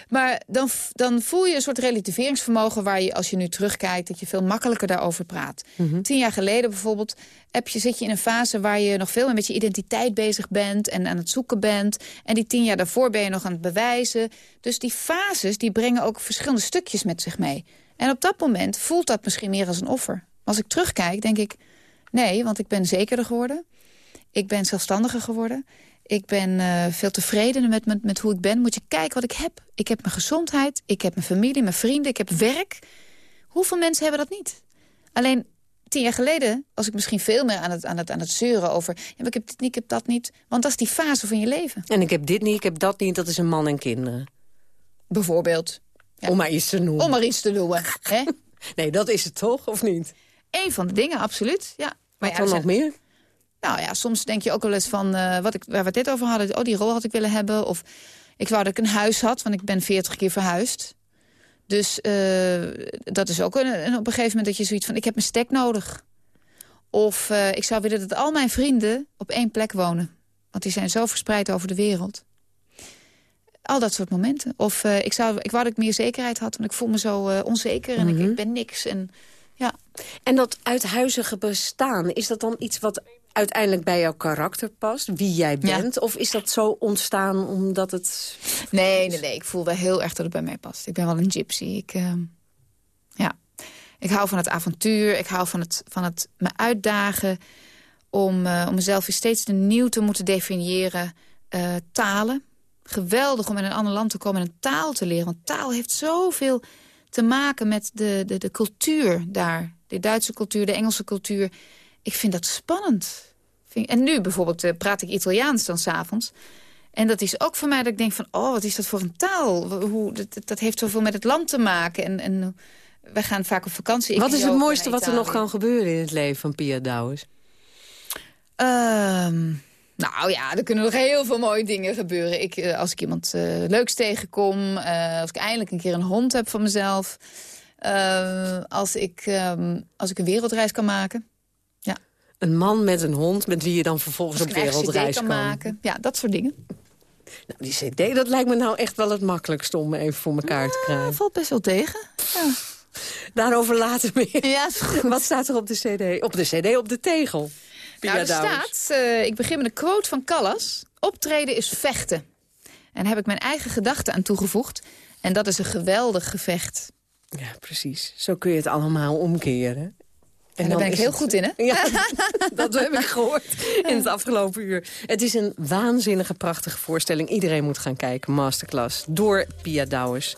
Maar dan, dan voel je een soort relativeringsvermogen... waar je, als je nu terugkijkt, dat je veel makkelijker daarover praat. Mm -hmm. Tien jaar geleden bijvoorbeeld heb je, zit je in een fase... waar je nog veel meer met je identiteit bezig bent... en aan het zoeken bent. En die tien jaar daarvoor ben je nog aan het bewijzen. Dus die fases die brengen ook verschillende stukjes met zich mee. En op dat moment voelt dat misschien meer als een offer. Als ik terugkijk, denk ik... nee, want ik ben zekerder geworden. Ik ben zelfstandiger geworden. Ik ben uh, veel tevredener met, met, met hoe ik ben. Moet je kijken wat ik heb. Ik heb mijn gezondheid, ik heb mijn familie, mijn vrienden, ik heb werk. Hoeveel mensen hebben dat niet? Alleen tien jaar geleden was ik misschien veel meer aan het, aan het, aan het zeuren over... Ja, maar ik heb dit niet, ik heb dat niet. Want dat is die fase van je leven. En ik heb dit niet, ik heb dat niet, dat is een man en kinderen. Bijvoorbeeld. Ja. Om maar iets te noemen. Om maar iets te noemen. hè? *laughs* Nee, dat is het toch, of niet? Eén van de dingen, absoluut. Ja. Maar Wat ja, dan nog meer? Nou ja, soms denk je ook wel eens van, uh, wat ik, waar we het dit over hadden... oh, die rol had ik willen hebben. Of ik wou dat ik een huis had, want ik ben 40 keer verhuisd. Dus uh, dat is ook een, een, op een gegeven moment dat je zoiets van... ik heb mijn stek nodig. Of uh, ik zou willen dat al mijn vrienden op één plek wonen. Want die zijn zo verspreid over de wereld. Al dat soort momenten. Of ik, zou, ik wou dat ik meer zekerheid had, want ik voel me zo onzeker en ik, Mhm. ik ben niks. En, ja. En dat uithuizige bestaan, is dat dan iets wat uiteindelijk bij jouw karakter past? Wie jij Ja. bent? Of is dat zo ontstaan omdat het... Nee, nee, nee. Ik voel wel heel erg dat het bij mij past. Ik ben wel een gypsy. Ik, ehm, ja. ik hou van het avontuur. Ik hou van het, van het me uitdagen. Om, eh, om mezelf weer steeds nieuw te moeten definiëren. Eh, talen. Geweldig om in een ander land te komen en een taal te leren. Want taal heeft zoveel te maken met de, de, de cultuur daar. De Duitse cultuur, de Engelse cultuur. Ik vind dat spannend. En nu bijvoorbeeld eh, praat ik Italiaans dan s'avonds. En dat is ook voor mij dat ik denk van... oh, wat is dat voor een taal? Hoe, dat, dat heeft zoveel met het land te maken. En, en wij gaan vaak op vakantie. Wat is het mooiste wat er nog kan gebeuren in het leven van Pia Douwes? Ehm, nou ja, er kunnen nog heel veel mooie dingen gebeuren. Ik, eh, als ik iemand eh, leuks tegenkom. eh, als ik eindelijk een keer een hond heb van mezelf. eh, als, ik, ehm, als ik een wereldreis kan maken. Ja. Een man met een hond met wie je dan vervolgens op wereldreis kan. kan maken. Ja, dat soort dingen. Nou, die cd, dat lijkt me nou echt wel het makkelijkste om even voor elkaar te krijgen. valt best wel tegen. Daarover later meer. Ja, Wat staat er op de cd? Op de cd, op de tegel. Pia Nou, er staat, eh, ik begin met een quote van Callas. Optreden is vechten. En daar heb ik mijn eigen gedachten aan toegevoegd. En dat is een geweldig gevecht. Ja, precies. Zo kun je het allemaal omkeren. En daar ben ik heel het- goed in, hè? Ja, *laughs* dat heb ik gehoord in het afgelopen uur. Het is een waanzinnige, prachtige voorstelling. Iedereen moet gaan kijken. Masterclass door Pia Douwes.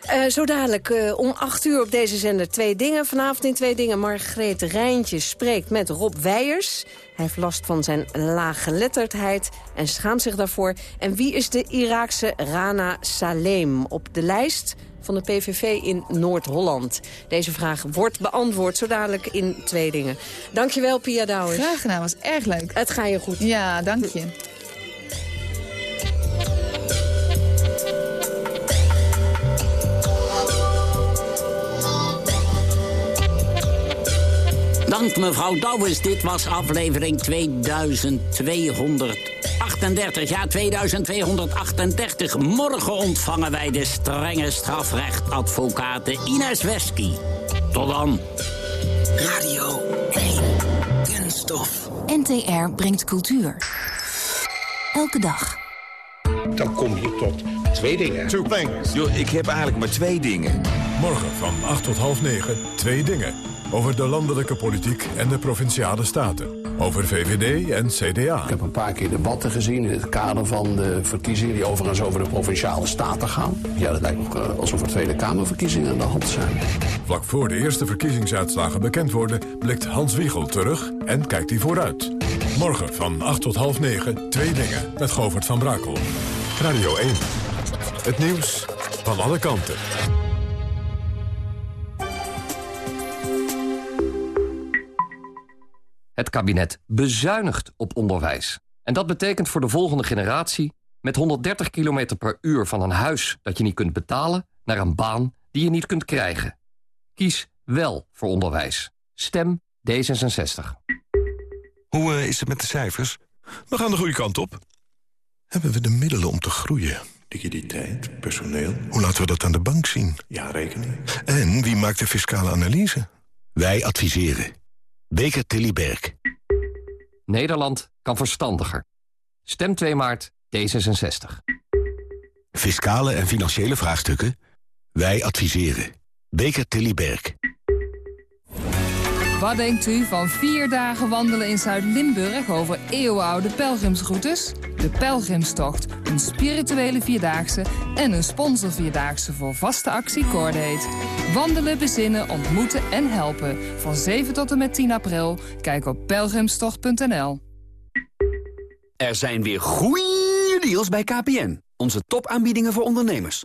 Eh, zo dadelijk eh, om acht uur op deze zender Twee Dingen. Vanavond in Twee Dingen Margreet Rijntje spreekt met Rob Weijers. Hij heeft last van zijn laaggeletterdheid en schaamt zich daarvoor. En wie is de Iraakse Rana Salem op de lijst van de PVV in Noord-Holland? Deze vraag wordt beantwoord zo dadelijk in Twee Dingen. Dankjewel, Pia Douwes. Graag gedaan, was erg leuk. Het gaat je goed. Ja, dank je. Dank mevrouw Douwes. Dit was aflevering 2238. Ja, 2238. Morgen ontvangen wij de strenge strafrechtadvocate Ines Wesky. Tot dan. Radio 1. Kunststof. NTR brengt cultuur. Elke dag. Dan kom je tot twee dingen. Two things. Yo, ik heb eigenlijk maar twee dingen. Morgen van 8 tot half 9, twee dingen. Over de landelijke politiek en de provinciale staten. Over VVD en CDA. Ik heb een paar keer debatten gezien in het kader van de verkiezingen... die overigens over de provinciale staten gaan. Ja, dat lijkt nog eh, alsof er Tweede Kamerverkiezingen aan de hand zijn. Vlak voor de eerste verkiezingsuitslagen bekend worden... blikt Hans Wiegel terug en kijkt hij vooruit. Morgen van 8 tot half 9, twee dingen. Met Govert van Brakel. Radio 1. Het nieuws van alle kanten. Het kabinet bezuinigt op onderwijs. En dat betekent voor de volgende generatie... met 130 km per uur van een huis dat je niet kunt betalen... naar een baan die je niet kunt krijgen. Kies wel voor onderwijs. Stem D66. Hoe eh, is het met de cijfers? We gaan de goede kant op. Hebben we de middelen om te groeien? Liquiditeit, personeel. Hoe laten we dat aan de bank zien? Ja, rekening. En wie maakt de fiscale analyse? Wij adviseren. Beker Tilly Berg. Nederland kan verstandiger. Stem 2 maart D66. Fiscale en financiële vraagstukken? Wij adviseren. Beker Tilly Berg. Wat denkt u van vier dagen wandelen in Zuid-Limburg over eeuwenoude pelgrimsroutes? De Pelgrimstocht, een spirituele vierdaagse en een sponsorvierdaagse voor vaste actie Cordate. Wandelen, bezinnen, ontmoeten en helpen. Van 7 tot en met 10 april. Kijk op pelgrimstocht.nl. Er zijn weer goeie deals bij KPN. Onze topaanbiedingen voor ondernemers.